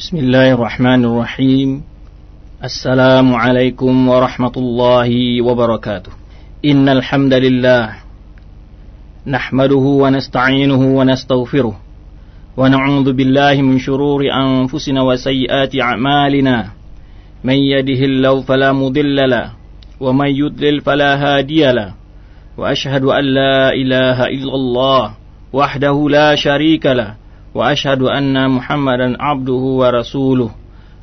بسم الله الرحمن الرحيم. السلام عليكم ورحمة الله وبركاته. إن الحمد لله نحمده ونستعينه ونستغفره ونعوذ بالله من شرور أنفسنا وسيئات أعمالنا. من يده الله فلا مضل له ومن يضلل فلا هادي له. وأشهد أن لا إله إلا الله وحده لا شريك له. وأشهد أن محمدا عبده ورسوله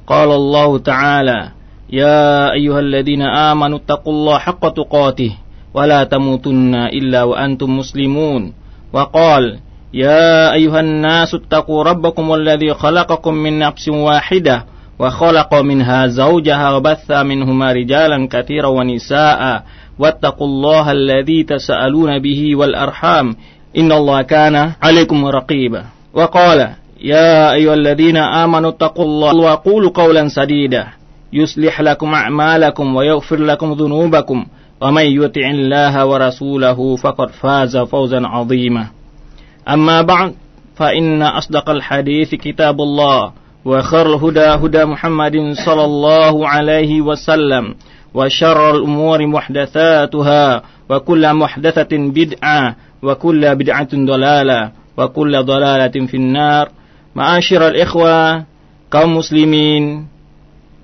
قال الله تعالى يا أيها الذين آمنوا اتقوا الله حق تقاته ولا تموتن إلا وأنتم مسلمون وقال يا أيها الناس اتقوا ربكم الذي خلقكم من نفس واحدة وخلق منها زوجها وبث منهما رجالا كثيرا ونساء واتقوا الله الذي تسألون به والأرحام إن الله كان عليكم رقيبا وقال يا أيها الذين آمنوا اتقوا الله وقولوا قولا سديدا. يصلح لكم أعمالكم ويغفر لكم ذنوبكم. ومن يطع الله ورسوله فقد فاز فوزا عظيما. أما بعد فإن أصدق الحديث كتاب الله وخير الهدى هدى محمد صلى الله عليه وسلم وشر الأمور محدثاتها وكل محدثة بدعة وكل بدعة ضلالة وكل ضلالة في النار معاشر الإخوة kaum muslimin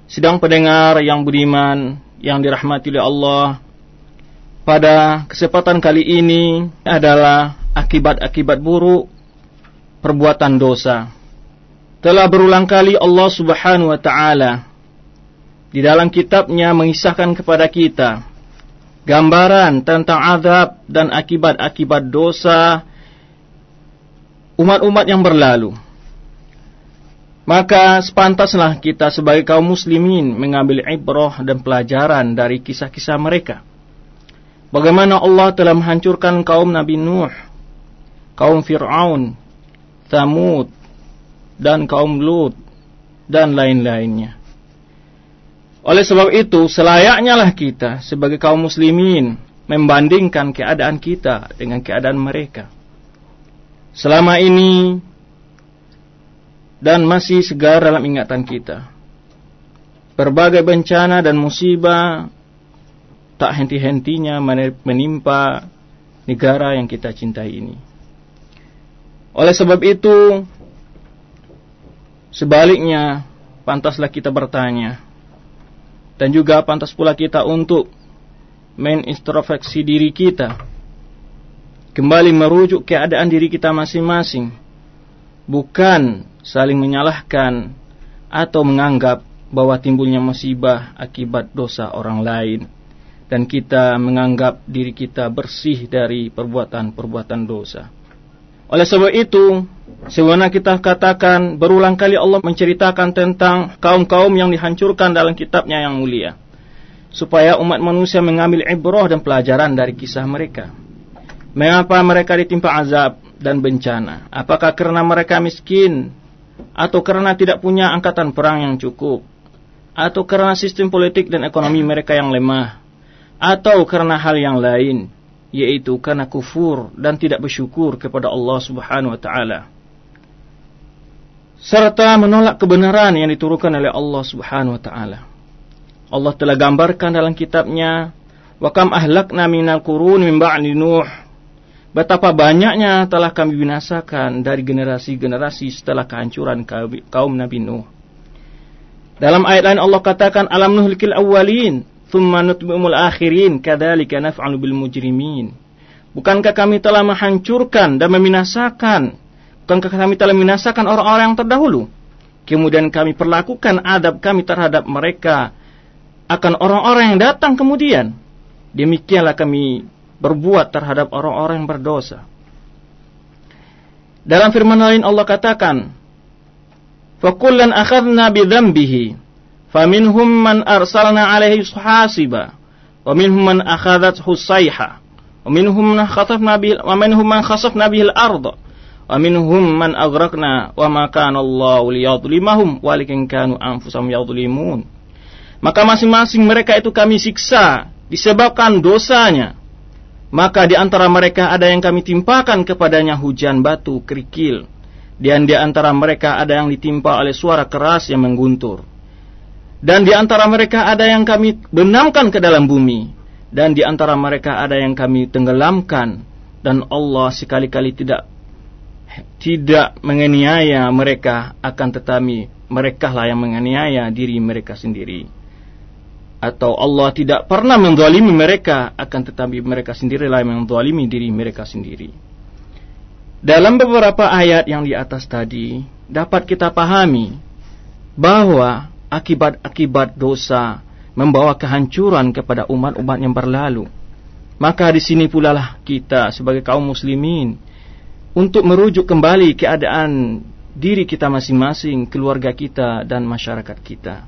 sidang pendengar yang budiman yang dirahmati oleh Allah pada kesempatan kali ini adalah akibat-akibat buruk perbuatan dosa telah berulang kali Allah Subhanahu wa taala di dalam kitabnya mengisahkan kepada kita gambaran tentang azab dan akibat-akibat dosa umat-umat yang berlalu. Maka sepantaslah kita sebagai kaum muslimin mengambil ibrah dan pelajaran dari kisah-kisah mereka. Bagaimana Allah telah menghancurkan kaum Nabi Nuh, kaum Fir'aun, Thamud, dan kaum Lut, dan lain-lainnya. Oleh sebab itu, selayaknya lah kita sebagai kaum muslimin membandingkan keadaan kita dengan keadaan mereka. Selama ini dan masih segar dalam ingatan kita. Berbagai bencana dan musibah tak henti-hentinya menimpa negara yang kita cintai ini. Oleh sebab itu, sebaliknya, pantaslah kita bertanya, dan juga pantas pula kita untuk menintrospeksi diri kita, kembali merujuk keadaan diri kita masing-masing, bukan saling menyalahkan atau menganggap bahwa timbulnya musibah akibat dosa orang lain dan kita menganggap diri kita bersih dari perbuatan-perbuatan dosa. Oleh sebab itu, sebenarnya kita katakan berulang kali Allah menceritakan tentang kaum-kaum yang dihancurkan dalam kitabnya yang mulia. Supaya umat manusia mengambil ibrah dan pelajaran dari kisah mereka. Mengapa mereka ditimpa azab dan bencana? Apakah karena mereka miskin? Atau karena tidak punya angkatan perang yang cukup? Atau karena sistem politik dan ekonomi mereka yang lemah? Atau karena hal yang lain? yaitu karena kufur dan tidak bersyukur kepada Allah Subhanahu wa taala serta menolak kebenaran yang diturunkan oleh Allah Subhanahu wa taala. Allah telah gambarkan dalam kitabnya wa kam ahlakna minal qurun min ba'di nuh betapa banyaknya telah kami binasakan dari generasi-generasi setelah kehancuran kaum Nabi Nuh. Dalam ayat lain Allah katakan alam nuhlikil awwalin thumma nutbi'umul akhirin kadzalika naf'alu bil mujrimin. Bukankah kami telah menghancurkan dan membinasakan bukankah kami telah membinasakan orang-orang yang terdahulu? Kemudian kami perlakukan adab kami terhadap mereka akan orang-orang yang datang kemudian. Demikianlah kami berbuat terhadap orang-orang yang berdosa. Dalam firman lain Allah katakan, "Fakullan akhadna bi dzambihi." Faminhum man arsalna alaihi hasiba wa minhum man akhadathu sayha wa minhum man khasafna bil wa minhum man khasafna bihil ardh wa minhum man aghraqna wa ma kana Allahu liyadhlimahum walakin kanu anfusahum yadhlimun maka masing-masing mereka itu kami siksa disebabkan dosanya maka di antara mereka ada yang kami timpakan kepadanya hujan batu kerikil Dan di antara mereka ada yang ditimpa oleh suara keras yang mengguntur. Dan di antara mereka ada yang kami benamkan ke dalam bumi. Dan di antara mereka ada yang kami tenggelamkan. Dan Allah sekali-kali tidak tidak menganiaya mereka akan tetapi mereka lah yang menganiaya diri mereka sendiri atau Allah tidak pernah menzalimi mereka akan tetapi mereka sendirilah yang menzalimi diri mereka sendiri dalam beberapa ayat yang di atas tadi dapat kita pahami bahwa akibat-akibat dosa membawa kehancuran kepada umat-umat yang berlalu. Maka di sini pula lah kita sebagai kaum muslimin untuk merujuk kembali keadaan diri kita masing-masing, keluarga kita dan masyarakat kita.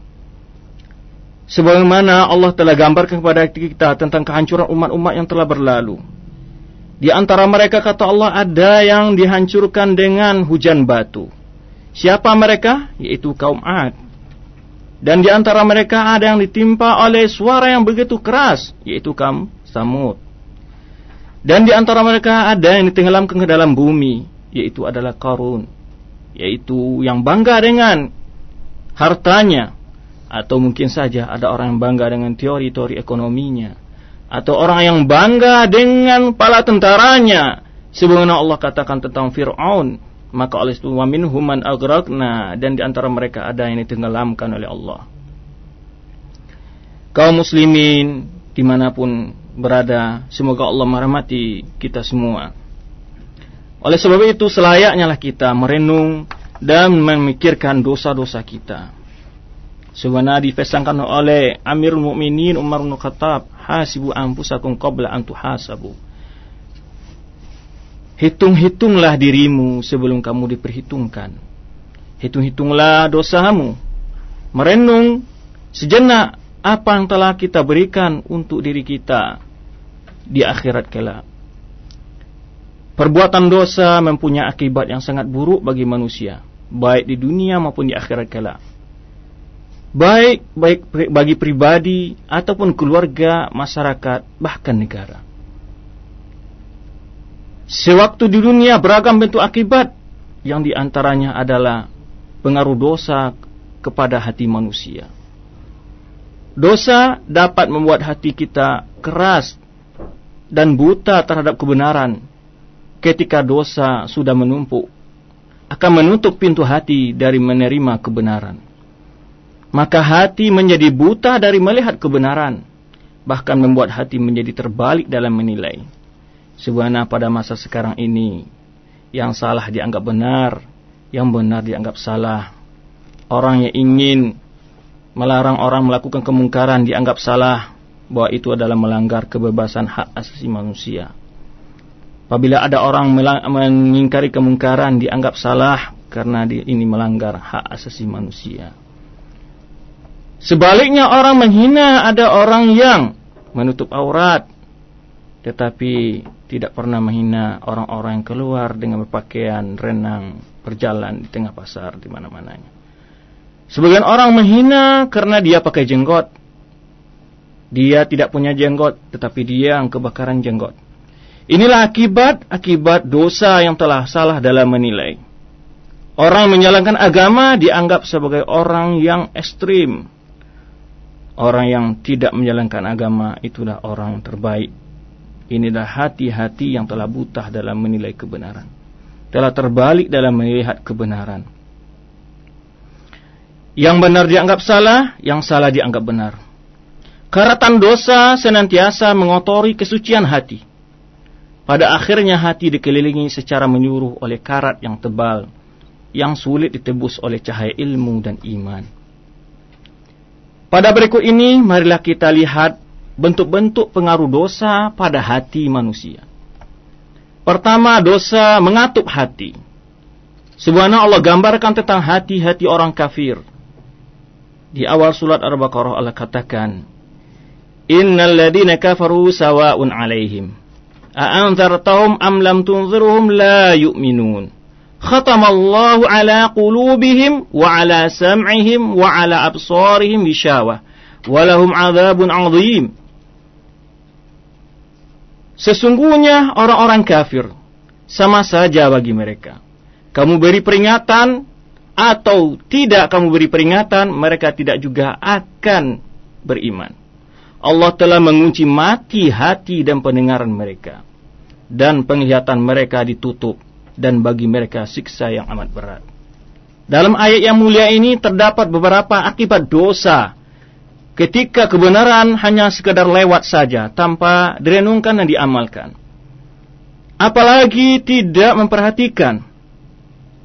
Sebagaimana Allah telah gambarkan kepada kita tentang kehancuran umat-umat yang telah berlalu. Di antara mereka kata Allah ada yang dihancurkan dengan hujan batu. Siapa mereka? Yaitu kaum Ad. Dan di antara mereka ada yang ditimpa oleh suara yang begitu keras, yaitu kaum Samud. Dan di antara mereka ada yang ditenggelamkan ke dalam bumi, yaitu adalah Karun, yaitu yang bangga dengan hartanya, atau mungkin saja ada orang yang bangga dengan teori-teori ekonominya. Atau orang yang bangga dengan pala tentaranya. Sebagaimana Allah katakan tentang Fir'aun maka oleh itu wa minhum man agraqna dan di antara mereka ada yang ditenggelamkan oleh Allah. Kaum muslimin di mana pun berada semoga Allah merahmati kita semua. Oleh sebab itu selayaknya lah kita merenung dan memikirkan dosa-dosa kita Sebenarnya dipesankan oleh Amirul Mukminin Umar bin Khattab, "Hasibu anfusakum qabla an tuhasabu." Hitung-hitunglah dirimu sebelum kamu diperhitungkan. Hitung-hitunglah dosamu. Merenung sejenak apa yang telah kita berikan untuk diri kita di akhirat kelak. Perbuatan dosa mempunyai akibat yang sangat buruk bagi manusia, baik di dunia maupun di akhirat kelak baik baik bagi pribadi ataupun keluarga, masyarakat, bahkan negara. Sewaktu di dunia beragam bentuk akibat yang di antaranya adalah pengaruh dosa kepada hati manusia. Dosa dapat membuat hati kita keras dan buta terhadap kebenaran ketika dosa sudah menumpuk akan menutup pintu hati dari menerima kebenaran maka hati menjadi buta dari melihat kebenaran, bahkan membuat hati menjadi terbalik dalam menilai. Sebenarnya pada masa sekarang ini, yang salah dianggap benar, yang benar dianggap salah. Orang yang ingin melarang orang melakukan kemungkaran dianggap salah, bahwa itu adalah melanggar kebebasan hak asasi manusia. Apabila ada orang mengingkari kemungkaran dianggap salah karena ini melanggar hak asasi manusia. Sebaliknya orang menghina ada orang yang menutup aurat tetapi tidak pernah menghina orang-orang yang keluar dengan berpakaian renang berjalan di tengah pasar di mana-mananya. Sebagian orang menghina karena dia pakai jenggot. Dia tidak punya jenggot tetapi dia yang kebakaran jenggot. Inilah akibat akibat dosa yang telah salah dalam menilai. Orang menyalahkan agama dianggap sebagai orang yang ekstrim Orang yang tidak menjalankan agama itulah orang terbaik. Inilah hati-hati yang telah buta dalam menilai kebenaran. Telah terbalik dalam melihat kebenaran. Yang benar dianggap salah, yang salah dianggap benar. Karatan dosa senantiasa mengotori kesucian hati. Pada akhirnya hati dikelilingi secara menyuruh oleh karat yang tebal, yang sulit ditebus oleh cahaya ilmu dan iman. Pada berikut ini, marilah kita lihat bentuk-bentuk pengaruh dosa pada hati manusia. Pertama, dosa mengatup hati. Sebenarnya Allah gambarkan tentang hati-hati orang kafir. Di awal surat Al-Baqarah Allah katakan, Innal ladina kafaru sawa'un alaihim. A'anzartahum am lam tunzirhum la yu'minun khatamallahu ala qulubihim wa ala sam'ihim wa ala absarihim walahum adzabun azim Sesungguhnya orang-orang kafir sama saja bagi mereka. kamu beri peringatan atau tidak kamu beri peringatan, mereka tidak juga akan beriman. Allah telah mengunci mati hati dan pendengaran mereka. Dan penglihatan mereka ditutup. Dan bagi mereka siksa yang amat berat. Dalam ayat yang mulia ini terdapat beberapa akibat dosa. Ketika kebenaran hanya sekedar lewat saja tanpa direnungkan dan diamalkan. Apalagi tidak memperhatikan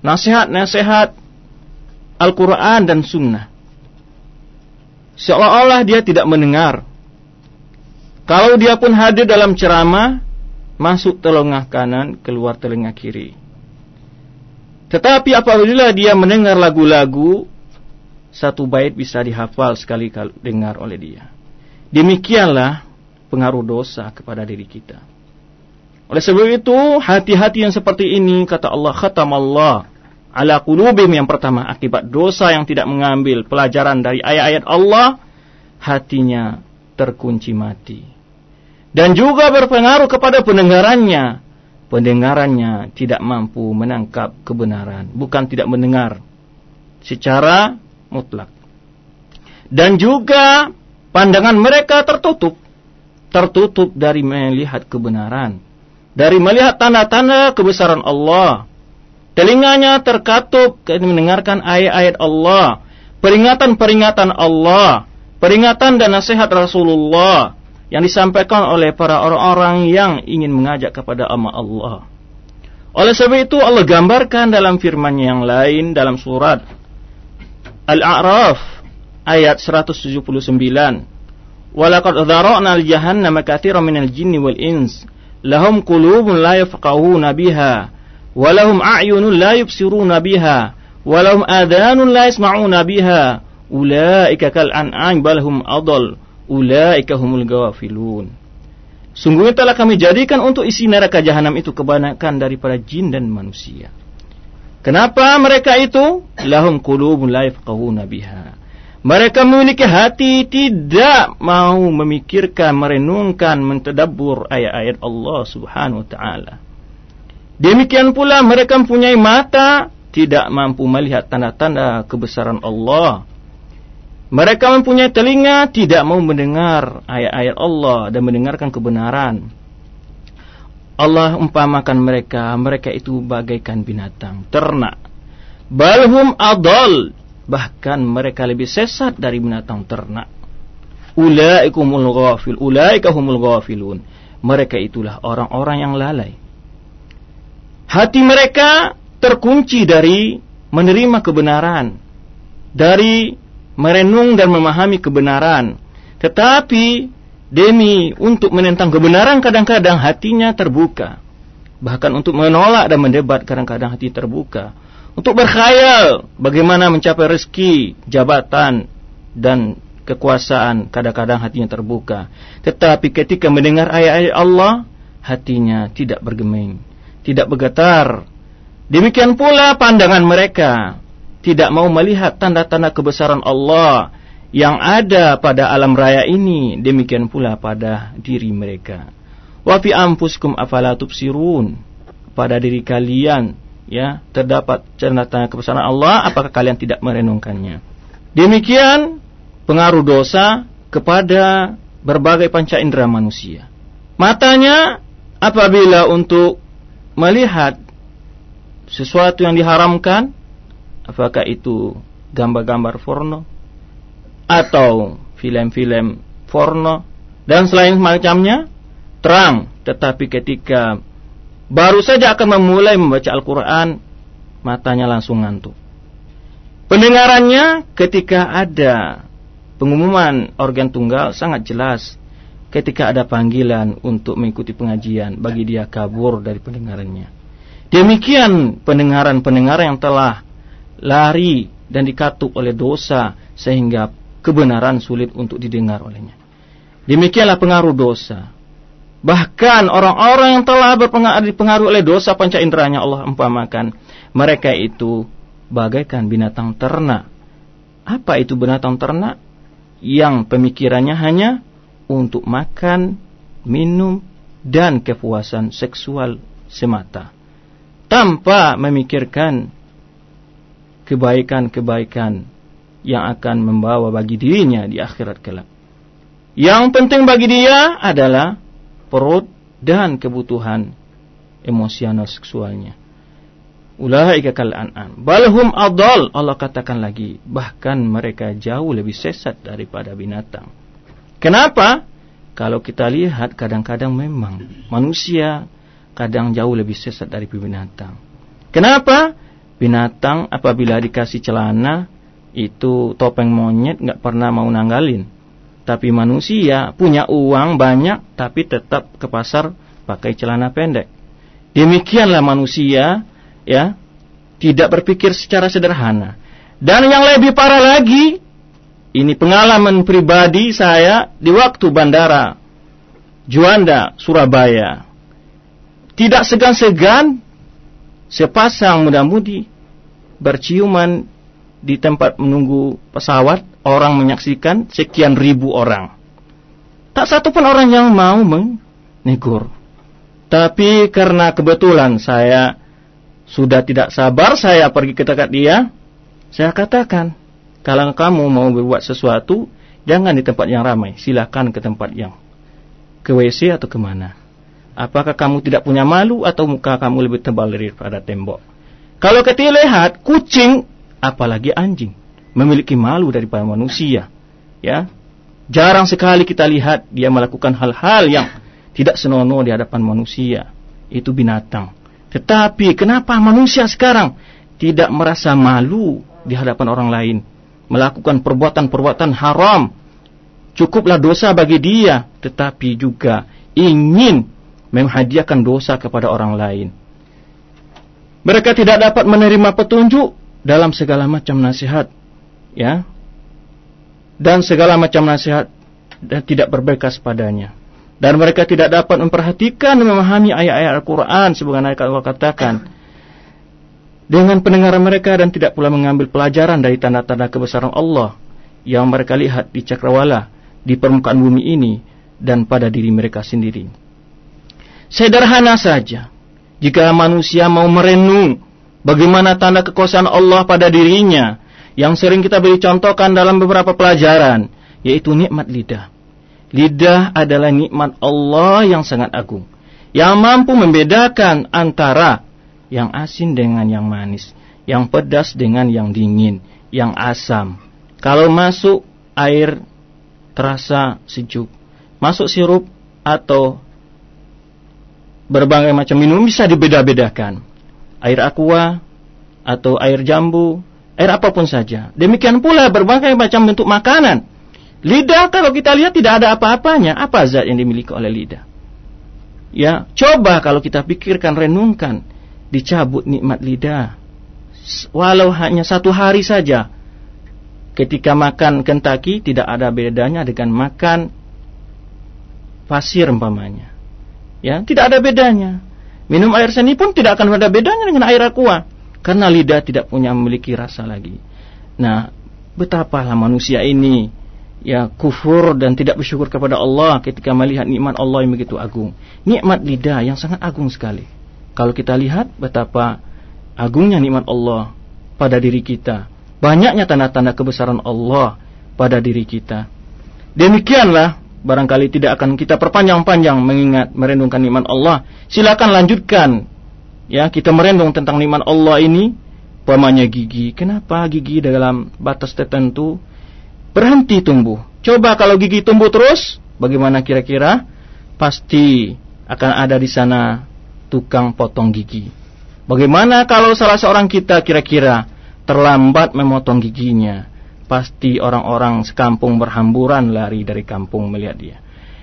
nasihat-nasihat Al-Quran dan Sunnah. Seolah-olah dia tidak mendengar. Kalau dia pun hadir dalam ceramah, masuk telinga kanan, keluar telinga kiri. Tetapi apabila dia mendengar lagu-lagu, satu bait bisa dihafal sekali kali dengar oleh dia. Demikianlah pengaruh dosa kepada diri kita. Oleh sebab itu, hati-hati yang seperti ini, kata Allah, khatam Allah ala qulubim yang pertama, akibat dosa yang tidak mengambil pelajaran dari ayat-ayat Allah, hatinya terkunci mati. Dan juga berpengaruh kepada pendengarannya, pendengarannya tidak mampu menangkap kebenaran, bukan tidak mendengar secara mutlak. Dan juga pandangan mereka tertutup, tertutup dari melihat kebenaran, dari melihat tanda-tanda kebesaran Allah. Telinganya terkatup mendengarkan ayat-ayat Allah, peringatan-peringatan Allah, peringatan dan nasihat Rasulullah yang disampaikan oleh para orang-orang yang ingin mengajak kepada ama Allah. Oleh sebab itu Allah gambarkan dalam firman-Nya yang lain dalam surat Al-A'raf ayat 179. Walaqad dzara'na al-jahannama katsiran minal jinni wal ins lahum qulubun la yafqahuna biha wa lahum a'yunun la yubsiruna biha wa lahum adhanun la yasma'una biha ulaika kal an'am bal hum adall ulaika humul gawafilun. Sungguhnya telah kami jadikan untuk isi neraka jahanam itu kebanyakan daripada jin dan manusia. Kenapa mereka itu? Lahum qulubun la yafqahuna biha. Mereka memiliki hati tidak mau memikirkan, merenungkan, mentadabbur ayat-ayat Allah Subhanahu wa taala. Demikian pula mereka mempunyai mata tidak mampu melihat tanda-tanda kebesaran Allah mereka mempunyai telinga, tidak mau mendengar ayat-ayat Allah dan mendengarkan kebenaran. Allah umpamakan mereka, mereka itu bagaikan binatang, ternak. Balhum adol, bahkan mereka lebih sesat dari binatang ternak. Ulaikumul ghafil, ulaikahumul ghafilun. Mereka itulah orang-orang yang lalai. Hati mereka terkunci dari menerima kebenaran, dari merenung dan memahami kebenaran. Tetapi demi untuk menentang kebenaran kadang-kadang hatinya terbuka. Bahkan untuk menolak dan mendebat kadang-kadang hati terbuka. Untuk berkhayal bagaimana mencapai rezeki, jabatan, dan kekuasaan kadang-kadang hatinya terbuka. Tetapi ketika mendengar ayat-ayat Allah, hatinya tidak bergeming, tidak bergetar. Demikian pula pandangan mereka tidak mau melihat tanda-tanda kebesaran Allah yang ada pada alam raya ini, demikian pula pada diri mereka. Wa fi anfusikum afala tubsirun? Pada diri kalian ya terdapat tanda-tanda kebesaran Allah, apakah kalian tidak merenungkannya? Demikian pengaruh dosa kepada berbagai panca indera manusia. Matanya apabila untuk melihat sesuatu yang diharamkan apakah itu gambar-gambar porno atau film-film porno? Dan selain semacamnya terang. Tetapi ketika baru saja akan memulai membaca Al-Quran matanya langsung ngantuk. Pendengarannya ketika ada pengumuman organ tunggal sangat jelas ketika ada panggilan untuk mengikuti pengajian bagi dia kabur dari pendengarannya. Demikian pendengaran-pendengaran yang telah lari dan dikatup oleh dosa sehingga kebenaran sulit untuk didengar olehnya. Demikianlah pengaruh dosa. Bahkan orang-orang yang telah berpengaruh oleh dosa panca inderanya Allah umpamakan mereka itu bagaikan binatang ternak. Apa itu binatang ternak? Yang pemikirannya hanya untuk makan, minum, dan kepuasan seksual semata. tanpa memikirkan kebaikan-kebaikan yang akan membawa bagi dirinya di akhirat kelak. Yang penting bagi dia adalah perut dan kebutuhan emosional seksualnya. Ulaika kal an'am. Balhum adal. Allah katakan lagi, bahkan mereka jauh lebih sesat daripada binatang. Kenapa? Kalau kita lihat kadang-kadang memang manusia kadang jauh lebih sesat dari binatang. Kenapa? Binatang apabila dikasih celana itu topeng monyet nggak pernah mau nanggalin. Tapi manusia punya uang banyak tapi tetap ke pasar pakai celana pendek. Demikianlah manusia ya tidak berpikir secara sederhana. Dan yang lebih parah lagi, ini pengalaman pribadi saya di waktu bandara Juanda, Surabaya. Tidak segan-segan sepasang muda-mudi berciuman di tempat menunggu pesawat, orang menyaksikan sekian ribu orang. Tak satu pun orang yang mau menegur. Tapi karena kebetulan saya sudah tidak sabar saya pergi ke dekat dia, saya katakan, kalau kamu mau berbuat sesuatu, jangan di tempat yang ramai, silakan ke tempat yang ke WC atau ke mana. Apakah kamu tidak punya malu atau muka kamu lebih tebal daripada tembok? Kalau kita lihat kucing, apalagi anjing, memiliki malu daripada manusia. Ya, jarang sekali kita lihat dia melakukan hal-hal yang tidak senonoh di hadapan manusia. Itu binatang. Tetapi kenapa manusia sekarang tidak merasa malu di hadapan orang lain, melakukan perbuatan-perbuatan haram? Cukuplah dosa bagi dia, tetapi juga ingin menghadiahkan dosa kepada orang lain. Mereka tidak dapat menerima petunjuk dalam segala macam nasihat, ya, dan segala macam nasihat dan tidak berbekas padanya. Dan mereka tidak dapat memperhatikan dan memahami ayat-ayat Al-Quran sebagaimana Allah katakan. Dengan pendengaran mereka dan tidak pula mengambil pelajaran dari tanda-tanda kebesaran Allah yang mereka lihat di cakrawala di permukaan bumi ini dan pada diri mereka sendiri. Sederhana saja jika manusia mau merenung bagaimana tanda kekuasaan Allah pada dirinya yang sering kita beri contohkan dalam beberapa pelajaran yaitu nikmat lidah. Lidah adalah nikmat Allah yang sangat agung. Yang mampu membedakan antara yang asin dengan yang manis. Yang pedas dengan yang dingin. Yang asam. Kalau masuk air terasa sejuk. Masuk sirup atau berbagai macam minum bisa dibeda-bedakan. Air aqua atau air jambu, air apa pun saja. Demikian pula berbagai macam bentuk makanan Lidah kalau kita lihat tidak ada apa-apanya. Apa zat yang dimiliki oleh lidah? Ya, coba kalau kita pikirkan, renungkan, dicabut nikmat lidah. Walau hanya satu hari saja. Ketika makan kentaki tidak ada bedanya dengan makan pasir umpamanya. Ya, tidak ada bedanya. Minum air seni pun tidak akan ada bedanya dengan air aqua karena lidah tidak punya memiliki rasa lagi. Nah, betapalah manusia ini ya kufur dan tidak bersyukur kepada Allah ketika melihat nikmat Allah yang begitu agung. Nikmat lidah yang sangat agung sekali. Kalau kita lihat betapa agungnya nikmat Allah pada diri kita, banyaknya tanda-tanda kebesaran Allah pada diri kita. Demikianlah barangkali tidak akan kita perpanjang-panjang mengingat merenungkan nikmat Allah. Silakan lanjutkan ya kita merenung tentang nikmat Allah ini. Pamanya gigi. Kenapa gigi dalam batas tertentu berhenti tumbuh. Coba kalau gigi tumbuh terus, bagaimana kira-kira? Pasti akan ada di sana tukang potong gigi. Bagaimana kalau salah seorang kita kira-kira terlambat memotong giginya? Pasti orang-orang sekampung berhamburan lari dari kampung melihat dia.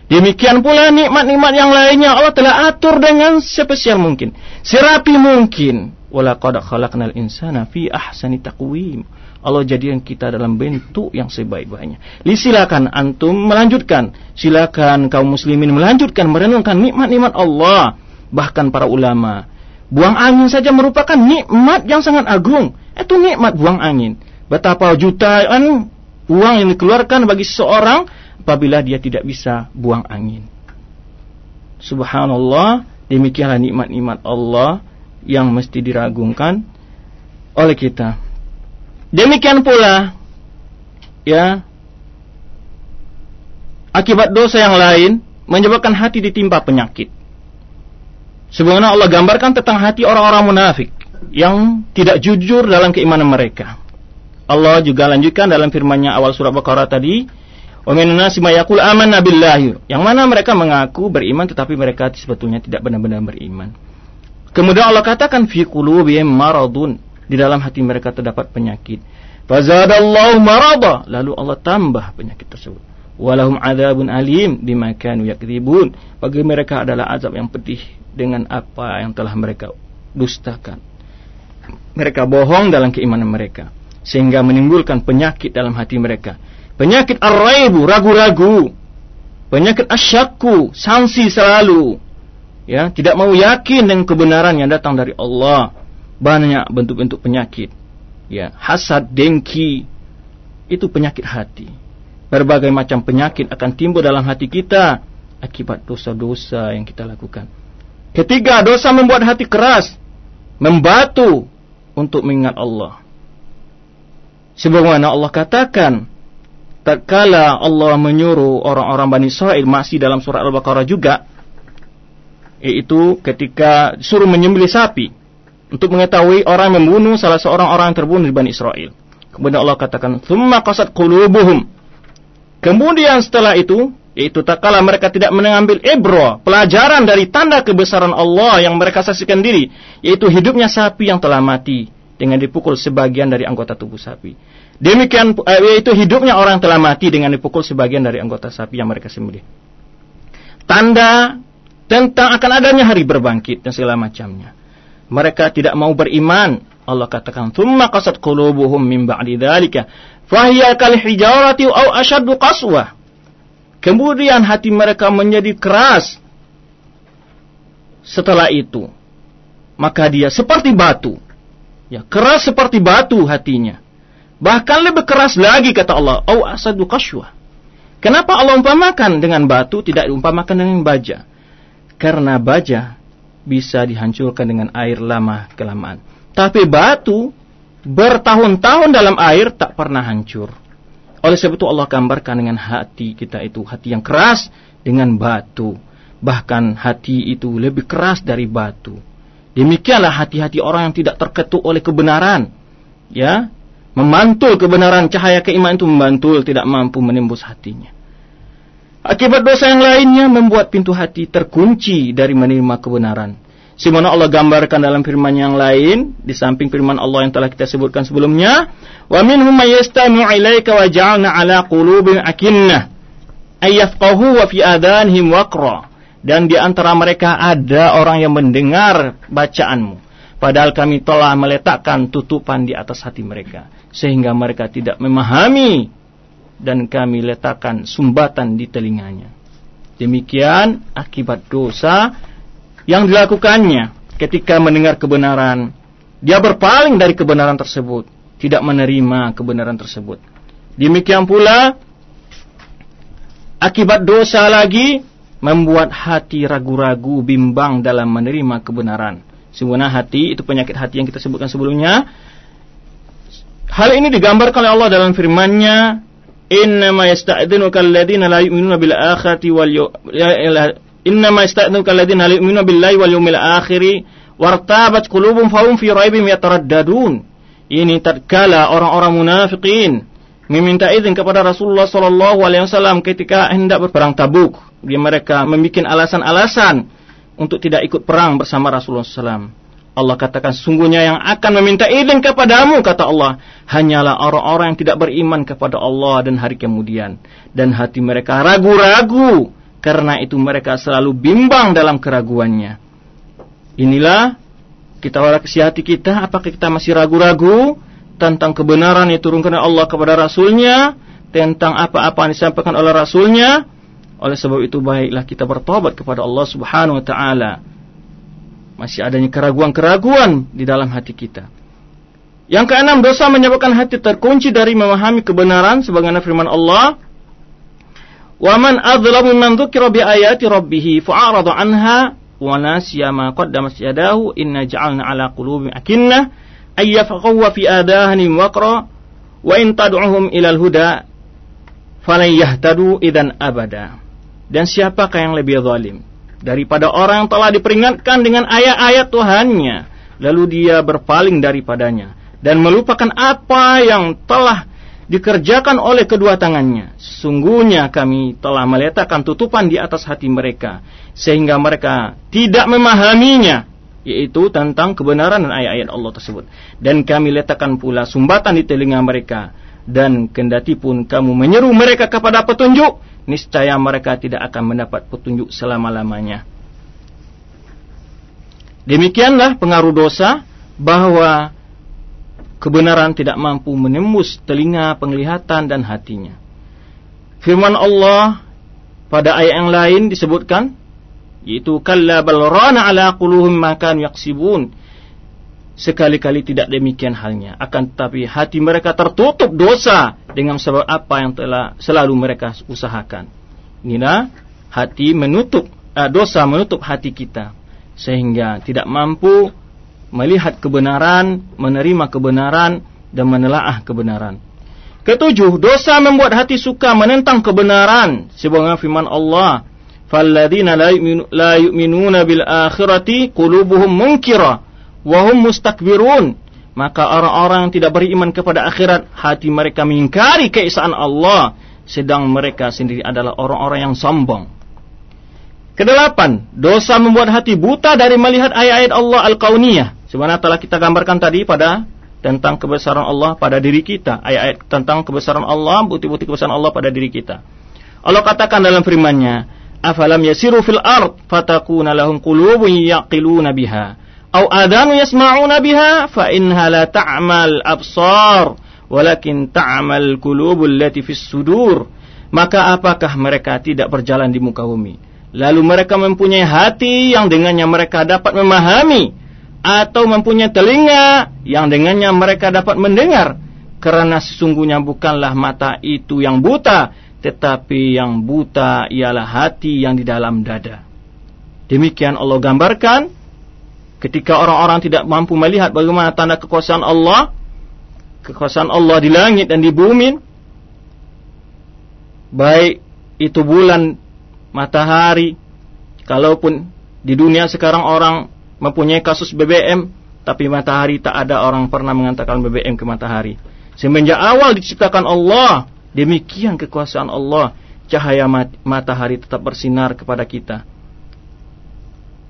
Demikian pula nikmat-nikmat yang lainnya Allah telah atur dengan spesial mungkin, serapi mungkin. Walaqad khalaqnal insana fi ahsani taqwim. Allah jadikan kita dalam bentuk yang sebaik-baiknya. Silakan antum melanjutkan. Silakan kaum muslimin melanjutkan merenungkan nikmat-nikmat Allah. Bahkan para ulama. Buang angin saja merupakan nikmat yang sangat agung. Itu nikmat buang angin. Betapa jutaan uang yang dikeluarkan bagi seseorang apabila dia tidak bisa buang angin. Subhanallah, demikianlah nikmat-nikmat Allah yang mesti diragukan oleh kita. Demikian pula ya akibat dosa yang lain menyebabkan hati ditimpa penyakit. Sebagaimana Allah gambarkan tentang hati orang-orang munafik yang tidak jujur dalam keimanan mereka. Allah juga lanjutkan dalam firman-Nya awal surah Baqarah tadi, "Wa minan nasi may amanna billahi." Yang mana mereka mengaku beriman tetapi mereka sebetulnya tidak benar-benar beriman. Kemudian Allah katakan fi qulubihim maradun, di dalam hati mereka terdapat penyakit. Fazadallahu marada, lalu Allah tambah penyakit tersebut. Walahum adzabun alim bima kanu yakdzibun. Bagi mereka adalah azab yang pedih dengan apa yang telah mereka dustakan. Mereka bohong dalam keimanan mereka sehingga menimbulkan penyakit dalam hati mereka. Penyakit ar-raibu, ragu-ragu. Penyakit asyakku, sanksi selalu. Ya, tidak mau yakin dengan kebenaran yang datang dari Allah. Banyak bentuk-bentuk penyakit. Ya, hasad, dengki, itu penyakit hati. Berbagai macam penyakit akan timbul dalam hati kita akibat dosa-dosa yang kita lakukan. Ketiga, dosa membuat hati keras, membatu untuk mengingat Allah. Sebagaimana Allah katakan, tatkala Allah menyuruh orang-orang Bani Israel masih dalam surah Al-Baqarah juga, yaitu ketika suruh menyembelih sapi untuk mengetahui orang membunuh salah seorang orang terbunuh di Bani Israel. Kemudian Allah katakan, "Tsumma qasat qulubuhum." Kemudian setelah itu, yaitu tatkala mereka tidak mengambil ibro, pelajaran dari tanda kebesaran Allah yang mereka saksikan diri, yaitu hidupnya sapi yang telah mati dengan dipukul sebagian dari anggota tubuh sapi. Demikian eh, yaitu hidupnya orang telah mati dengan dipukul sebagian dari anggota sapi yang mereka sembelih. Tanda tentang akan adanya hari berbangkit dan segala macamnya. Mereka tidak mau beriman. Allah katakan, "Tsumma qasat qulubuhum min ba'di dzalika, fahiya kal hijarati aw ashaddu qaswa." Kemudian hati mereka menjadi keras. Setelah itu, maka dia seperti batu Ya, keras seperti batu hatinya. Bahkan lebih keras lagi kata Allah, "Au asadu qaswa." Kenapa Allah umpamakan dengan batu tidak diumpamakan dengan baja? Karena baja bisa dihancurkan dengan air lama kelamaan. Tapi batu bertahun-tahun dalam air tak pernah hancur. Oleh sebab itu Allah gambarkan dengan hati kita itu hati yang keras dengan batu. Bahkan hati itu lebih keras dari batu. Demikianlah hati-hati orang yang tidak terketuk oleh kebenaran. Ya, memantul kebenaran cahaya keimanan itu memantul tidak mampu menembus hatinya. Akibat dosa yang lainnya membuat pintu hati terkunci dari menerima kebenaran. Simona Allah gambarkan dalam firman yang lain di samping firman Allah yang telah kita sebutkan sebelumnya, wa minhum may yastami'u ilaika wa ja'alna 'ala qulubihim akinnah ayyafqahu wa fi adanihim waqra dan di antara mereka ada orang yang mendengar bacaanmu. Padahal kami telah meletakkan tutupan di atas hati mereka. Sehingga mereka tidak memahami. Dan kami letakkan sumbatan di telinganya. Demikian akibat dosa yang dilakukannya ketika mendengar kebenaran. Dia berpaling dari kebenaran tersebut. Tidak menerima kebenaran tersebut. Demikian pula akibat dosa lagi membuat hati ragu-ragu, bimbang dalam menerima kebenaran. Sungguhnya hati itu penyakit hati yang kita sebutkan sebelumnya. Hal ini digambarkan oleh Allah dalam firman-Nya, "Innama yasta'dzinuka alladziina la yu'minuna bil akhirati wal Innama yasta'dzinuka alladziina la yu'minuna billahi wal yawmil akhir wartabat qulubuhum fahum fi raibihim yataraddadun." Ini tatkala orang-orang munafikin meminta izin kepada Rasulullah sallallahu alaihi wasallam ketika hendak berperang Tabuk mereka membuat alasan-alasan untuk tidak ikut perang bersama Rasulullah SAW. Allah katakan sungguhnya yang akan meminta izin kepadamu kata Allah hanyalah orang-orang yang tidak beriman kepada Allah dan hari kemudian dan hati mereka ragu-ragu karena itu mereka selalu bimbang dalam keraguannya. Inilah kita koreksi hati kita apakah kita masih ragu-ragu tentang kebenaran yang turunkan Allah kepada Rasulnya tentang apa-apa yang disampaikan oleh Rasulnya oleh sebab itu baiklah kita bertobat kepada Allah Subhanahu wa taala. Masih adanya keraguan-keraguan di dalam hati kita. Yang keenam, dosa menyebabkan hati terkunci dari memahami kebenaran sebagaimana firman Allah, "Wa man adzlamu man dzukira bi ayati rabbih fa'arada anha wa nasiya ma qaddamat yadahu inna ja'alna ala qulubihim akinnah ay yafqahu fi adahanihim waqra wa in tad'uhum ila al-huda falan yahtadu idan abada. Dan siapakah yang lebih zalim daripada orang yang telah diperingatkan dengan ayat-ayat Tuhannya lalu dia berpaling daripadanya dan melupakan apa yang telah dikerjakan oleh kedua tangannya. Sungguhnya kami telah meletakkan tutupan di atas hati mereka sehingga mereka tidak memahaminya yaitu tentang kebenaran dan ayat-ayat Allah tersebut. Dan kami letakkan pula sumbatan di telinga mereka dan kendati pun kamu menyeru mereka kepada petunjuk, niscaya mereka tidak akan mendapat petunjuk selama-lamanya. Demikianlah pengaruh dosa bahwa kebenaran tidak mampu menembus telinga, penglihatan dan hatinya. Firman Allah pada ayat yang lain disebutkan yaitu kalla bal rana ala quluhum ma kanu yaksibun. Sekali-kali tidak demikian halnya, akan tetapi hati mereka tertutup dosa dengan sebab apa yang telah selalu mereka usahakan. Inilah hati menutup eh, dosa menutup hati kita sehingga tidak mampu melihat kebenaran, menerima kebenaran, dan menelaah kebenaran. Ketujuh, dosa membuat hati suka menentang kebenaran. Sebagaimana firman Allah, "Falladzina la yu'minuna bil akhirati qulubuhum munkira wa hum mustakbirun." Maka orang-orang yang tidak beriman kepada akhirat, hati mereka mengingkari keesaan Allah, sedang mereka sendiri adalah orang-orang yang sombong. Kedelapan, dosa membuat hati buta dari melihat ayat-ayat Allah al-kauniyah Sebenarnya telah kita gambarkan tadi pada tentang kebesaran Allah pada diri kita. Ayat-ayat tentang kebesaran Allah, bukti-bukti kebesaran Allah pada diri kita. Allah katakan dalam firman-Nya, "Afalam yasiru fil ard fatakuna lahum qulubun yaqiluna biha, adanu yasma'una biha fa inha la ta'mal absar, walakin ta'mal qulubul lati fis sudur." Maka apakah mereka tidak berjalan di muka bumi? Lalu mereka mempunyai hati yang dengannya mereka dapat memahami atau mempunyai telinga yang dengannya mereka dapat mendengar karena sesungguhnya bukanlah mata itu yang buta tetapi yang buta ialah hati yang di dalam dada demikian Allah gambarkan ketika orang-orang tidak mampu melihat bagaimana tanda kekuasaan Allah kekuasaan Allah di langit dan di bumi baik itu bulan matahari kalaupun di dunia sekarang orang mempunyai kasus BBM, tapi matahari tak ada orang pernah mengatakan BBM ke matahari. Semenjak awal diciptakan Allah, demikian kekuasaan Allah, cahaya matahari tetap bersinar kepada kita.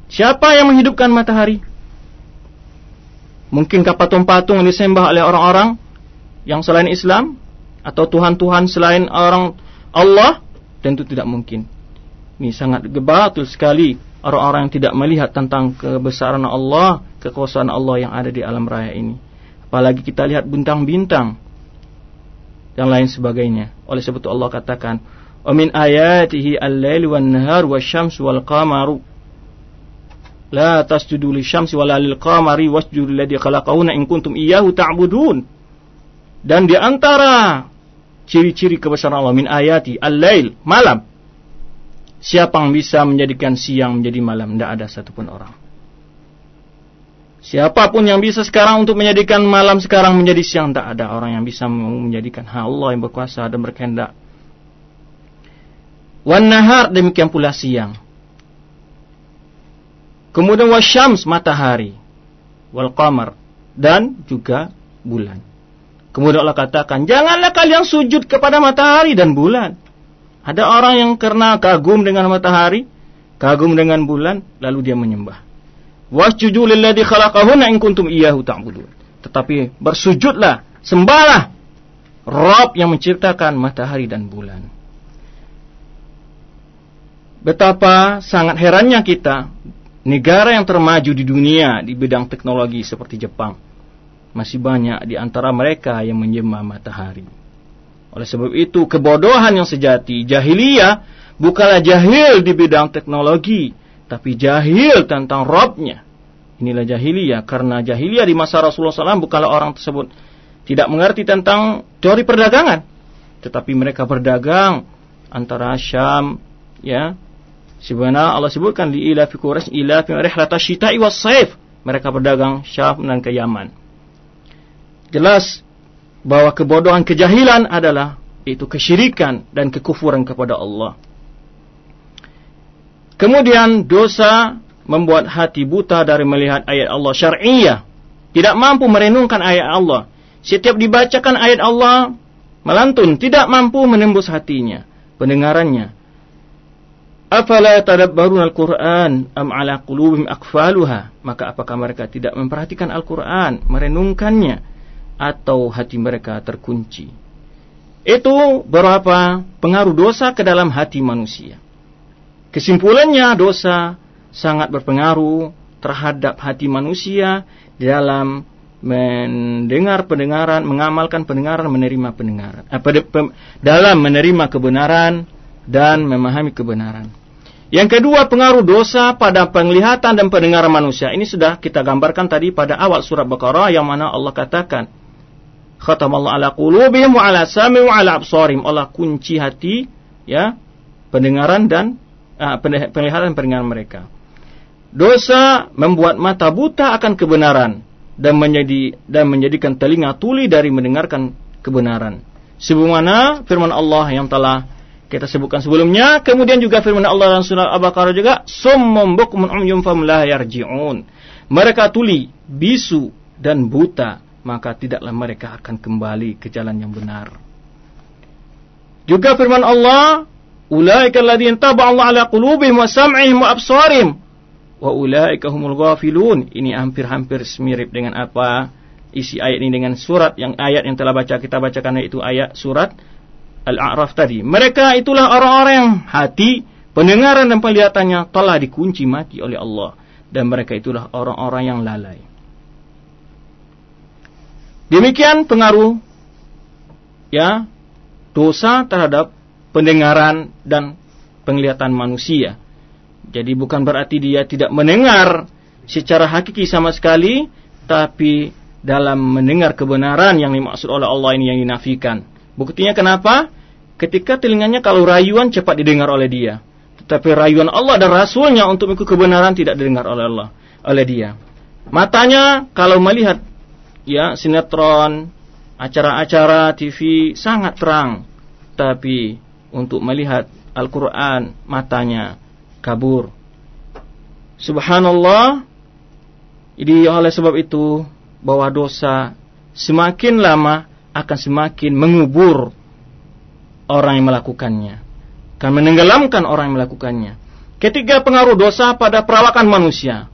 Siapa yang menghidupkan matahari? Mungkinkah patung-patung yang disembah oleh orang-orang yang selain Islam atau tuhan-tuhan selain orang Allah? Tentu tidak mungkin. Ini sangat gebatul sekali orang-orang yang tidak melihat tentang kebesaran Allah, kekuasaan Allah yang ada di alam raya ini. Apalagi kita lihat bintang-bintang dan lain sebagainya. Oleh sebab itu Allah katakan, "Wa min ayatihi al-lail wan nahar wasyamsu wal qamaru." La tasjudu lisyamsi wala lil qamari wasjudu alladhi khalaqahunna in kuntum iyyahu ta'budun. Dan di antara ciri-ciri kebesaran Allah min ayati al-lail, malam Siapa yang bisa menjadikan siang menjadi malam? Tidak ada satupun orang. Siapa pun yang bisa sekarang untuk menjadikan malam sekarang menjadi siang, tak ada orang yang bisa menjadikan Allah yang berkuasa dan berkehendak. Wan nahar demikian pula siang. Kemudian wasyams matahari, wal qamar dan juga bulan. Kemudian Allah katakan, janganlah kalian sujud kepada matahari dan bulan. Ada orang yang karena kagum dengan matahari, kagum dengan bulan, lalu dia menyembah. Wasjudu lilladzi khalaqahunna in kuntum iyyahu ta'budun. Tetapi bersujudlah, sembahlah Rob yang menciptakan matahari dan bulan. Betapa sangat herannya kita, negara yang termaju di dunia di bidang teknologi seperti Jepang, masih banyak di antara mereka yang menyembah matahari. Oleh sebab itu, kebodohan yang sejati, jahiliyah, bukanlah jahil di bidang teknologi, tapi jahil tentang Robnya. Inilah jahiliyah, karena jahiliyah di masa Rasulullah SAW bukanlah orang tersebut tidak mengerti tentang teori perdagangan. Tetapi mereka berdagang antara Syam, ya, Sebenarnya Allah sebutkan di ila fi Quraisy ila fi rihlata syita'i was saif. Mereka berdagang Syam dan ke Yaman. Jelas bahwa kebodohan kejahilan adalah itu kesyirikan dan kekufuran kepada Allah. Kemudian dosa membuat hati buta dari melihat ayat Allah syar'iyah. Tidak mampu merenungkan ayat Allah. Setiap dibacakan ayat Allah melantun, tidak mampu menembus hatinya, pendengarannya. Afala tadabbarun al-Quran am ala qulubim akfaluha? Maka apakah mereka tidak memperhatikan Al-Quran, merenungkannya, atau hati mereka terkunci? Itu berapa pengaruh dosa ke dalam hati manusia. Kesimpulannya dosa sangat berpengaruh terhadap hati manusia dalam mendengar pendengaran, mengamalkan pendengaran, menerima pendengaran. Apa dalam menerima kebenaran dan memahami kebenaran. Yang kedua, pengaruh dosa pada penglihatan dan pendengaran manusia. Ini sudah kita gambarkan tadi pada awal surat Baqarah yang mana Allah katakan, Khatamallahu ala qulubihim wa ala sami wa ala absarim. Allah kunci hati, ya, pendengaran dan uh, penglihatan dan pendengaran mereka. Dosa membuat mata buta akan kebenaran dan menjadi dan menjadikan telinga tuli dari mendengarkan kebenaran. Sebagaimana firman Allah yang telah kita sebutkan sebelumnya. Kemudian juga firman Allah dalam surah Al-Baqarah juga, "Summum bukmun umyum fam la yarji'un." Mereka tuli, bisu dan buta, maka tidaklah mereka akan kembali ke jalan yang benar. Juga firman Allah, "Ulaika alladziina taba Allah ala qulubihim wa sam'ihim wa absarihim wa ulaika humul ghafilun." Ini hampir-hampir semirip dengan apa isi ayat ini dengan surat yang ayat yang telah baca kita bacakan yaitu ayat surat Al-A'raf tadi. Mereka itulah orang-orang yang hati, pendengaran dan penglihatannya telah dikunci mati oleh Allah. Dan mereka itulah orang-orang yang lalai. Demikian pengaruh ya dosa terhadap pendengaran dan penglihatan manusia. Jadi bukan berarti dia tidak mendengar secara hakiki sama sekali, tapi dalam mendengar kebenaran yang dimaksud oleh Allah ini yang dinafikan. Buktinya kenapa? Ketika telinganya kalau rayuan cepat didengar oleh dia. Tetapi rayuan Allah dan Rasulnya untuk ikut kebenaran tidak didengar oleh Allah, oleh dia. Matanya kalau melihat ya sinetron, acara-acara TV sangat terang. Tapi untuk melihat Al-Quran matanya kabur. Subhanallah. Jadi oleh sebab itu bahwa dosa semakin lama akan semakin mengubur orang yang melakukannya. Kan menenggelamkan orang yang melakukannya. Ketiga pengaruh dosa pada perawakan manusia.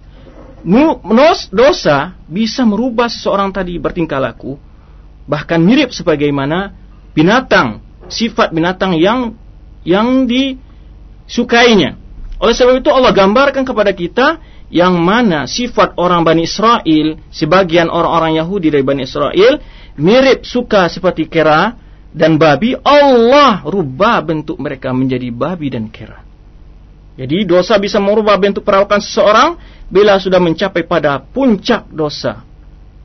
Dosa bisa merubah seseorang tadi bertingkah laku. Bahkan mirip sebagaimana binatang. Sifat binatang yang yang disukainya. Oleh sebab itu Allah gambarkan kepada kita yang mana sifat orang Bani Israel, sebagian orang-orang Yahudi dari Bani Israel, mirip suka seperti kera, dan babi, Allah rubah bentuk mereka menjadi babi dan kera. Jadi dosa bisa merubah bentuk perawakan seseorang bila sudah mencapai pada puncak dosa.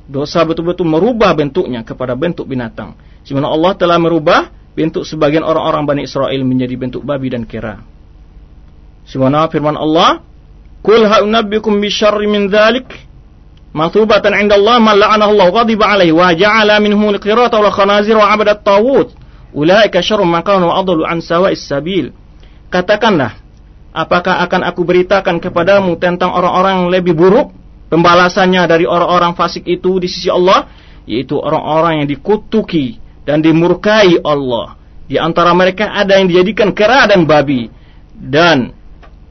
Dosa betul-betul merubah bentuknya kepada bentuk binatang. Sebenarnya Allah telah merubah bentuk sebagian orang-orang Bani Israel menjadi bentuk babi dan kera. Sebenarnya firman Allah, "Qul ha'unabbikum bi syarri min dzalik matubatan inda Allah man la'anahu Allah ghadiba alaihi wa ja'ala minhum al-qirata wal khanazir wa 'abada at-tawut. Ulaika syarrun maqaman wa adallu an sawa'is sabil. Katakanlah apakah akan aku beritakan kepadamu tentang orang-orang lebih buruk? Pembalasannya dari orang-orang fasik itu di sisi Allah yaitu orang-orang yang dikutuki dan dimurkai Allah. Di antara mereka ada yang dijadikan kera dan babi dan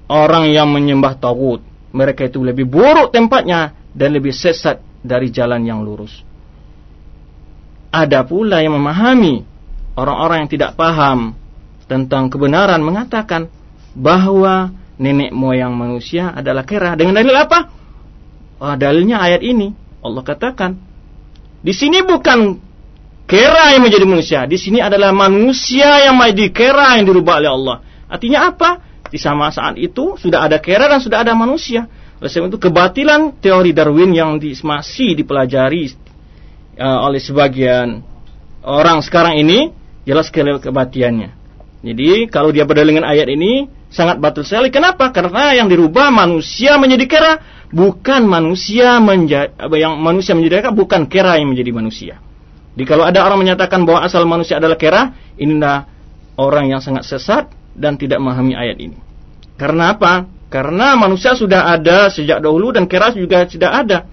orang yang menyembah tauhid mereka itu lebih buruk tempatnya dan lebih sesat dari jalan yang lurus. Ada pula yang memahami orang-orang yang tidak paham tentang kebenaran mengatakan bahwa nenek moyang manusia adalah kera dengan dalil apa? Oh, dalilnya ayat ini Allah katakan di sini bukan kera yang menjadi manusia, di sini adalah manusia yang menjadi kera yang dirubah oleh Allah. Artinya apa? Di sama saat itu sudah ada kera dan sudah ada manusia. Oleh sebab itu kebatilan teori Darwin yang di, masih dipelajari uh, oleh sebagian orang sekarang ini jelas kebatiannya. Jadi kalau dia berdalil dengan ayat ini sangat batal sekali. Kenapa? Karena yang dirubah manusia menjadi kera, bukan manusia menjadi yang manusia menjadi kera, bukan kera yang menjadi manusia. Jadi kalau ada orang menyatakan bahwa asal manusia adalah kera, inilah orang yang sangat sesat dan tidak memahami ayat ini. Karena apa? Karena manusia sudah ada sejak dahulu dan kera juga tidak ada.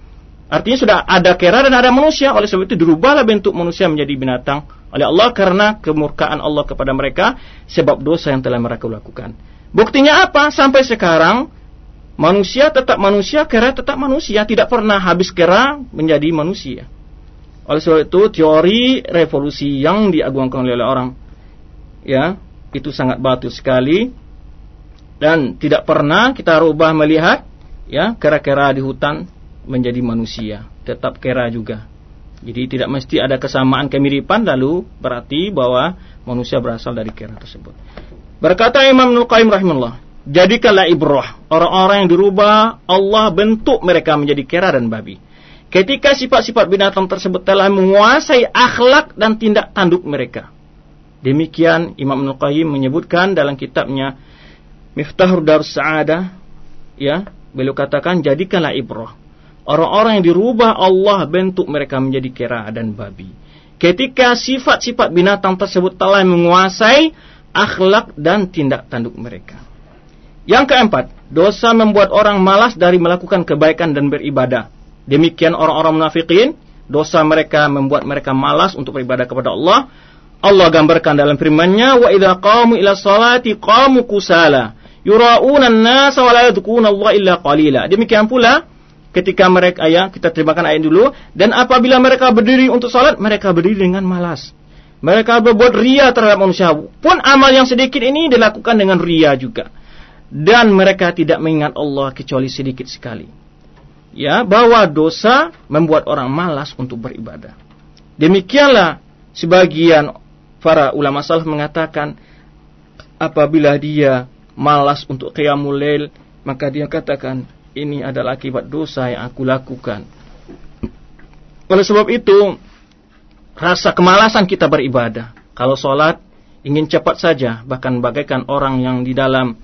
Artinya sudah ada kera dan ada manusia. Oleh sebab itu dirubahlah bentuk manusia menjadi binatang oleh Allah karena kemurkaan Allah kepada mereka sebab dosa yang telah mereka lakukan. Buktinya apa? Sampai sekarang manusia tetap manusia, kera tetap manusia, tidak pernah habis kera menjadi manusia. Oleh sebab itu teori revolusi yang diagungkan oleh orang ya, itu sangat batu sekali dan tidak pernah kita rubah melihat ya kera-kera di hutan menjadi manusia, tetap kera juga. Jadi tidak mesti ada kesamaan kemiripan lalu berarti bahwa manusia berasal dari kera tersebut. Berkata Imam Nul Qayyim rahimahullah, jadikanlah ibrah orang-orang yang dirubah Allah bentuk mereka menjadi kera dan babi. Ketika sifat-sifat binatang tersebut telah menguasai akhlak dan tindak tanduk mereka. Demikian Imam Nul Qayyim menyebutkan dalam kitabnya Miftahur Darus Sa'adah ya, beliau katakan jadikanlah ibrah Orang-orang yang dirubah Allah bentuk mereka menjadi kera dan babi. Ketika sifat-sifat binatang tersebut telah menguasai akhlak dan tindak tanduk mereka. Yang keempat, dosa membuat orang malas dari melakukan kebaikan dan beribadah. Demikian orang-orang munafikin, dosa mereka membuat mereka malas untuk beribadah kepada Allah. Allah gambarkan dalam firman-Nya, "Wa idza qamu ila salati qamu kusala, yura'una an-nasa wa la yadhkuruna Allah illa qalila." Demikian pula ketika mereka ya kita terjemahkan ayat dulu dan apabila mereka berdiri untuk salat mereka berdiri dengan malas. Mereka berbuat ria terhadap manusia. Pun amal yang sedikit ini dilakukan dengan ria juga. Dan mereka tidak mengingat Allah kecuali sedikit sekali. Ya bahwa dosa membuat orang malas untuk beribadah. Demikianlah sebagian para ulama salaf mengatakan apabila dia malas untuk qiyamul lail maka dia katakan ini adalah akibat dosa yang aku lakukan. Oleh sebab itu, rasa kemalasan kita beribadah. Kalau sholat, ingin cepat saja, bahkan bagaikan orang yang di dalam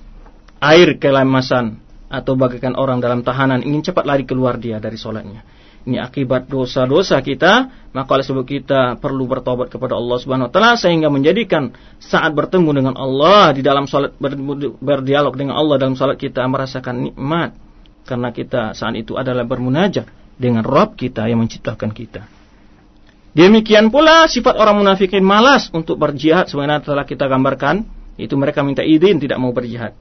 air kelemasan, atau bagaikan orang dalam tahanan, ingin cepat lari keluar dia dari sholatnya. Ini akibat dosa-dosa kita, maka oleh sebab kita perlu bertobat kepada Allah Subhanahu wa taala sehingga menjadikan saat bertemu dengan Allah di dalam salat berdialog dengan Allah dalam salat kita merasakan nikmat karena kita saat itu adalah bermunajat dengan Rob kita yang menciptakan kita. Demikian pula sifat orang munafikin malas untuk berjihad sebagaimana telah kita gambarkan, itu mereka minta izin tidak mau berjihad.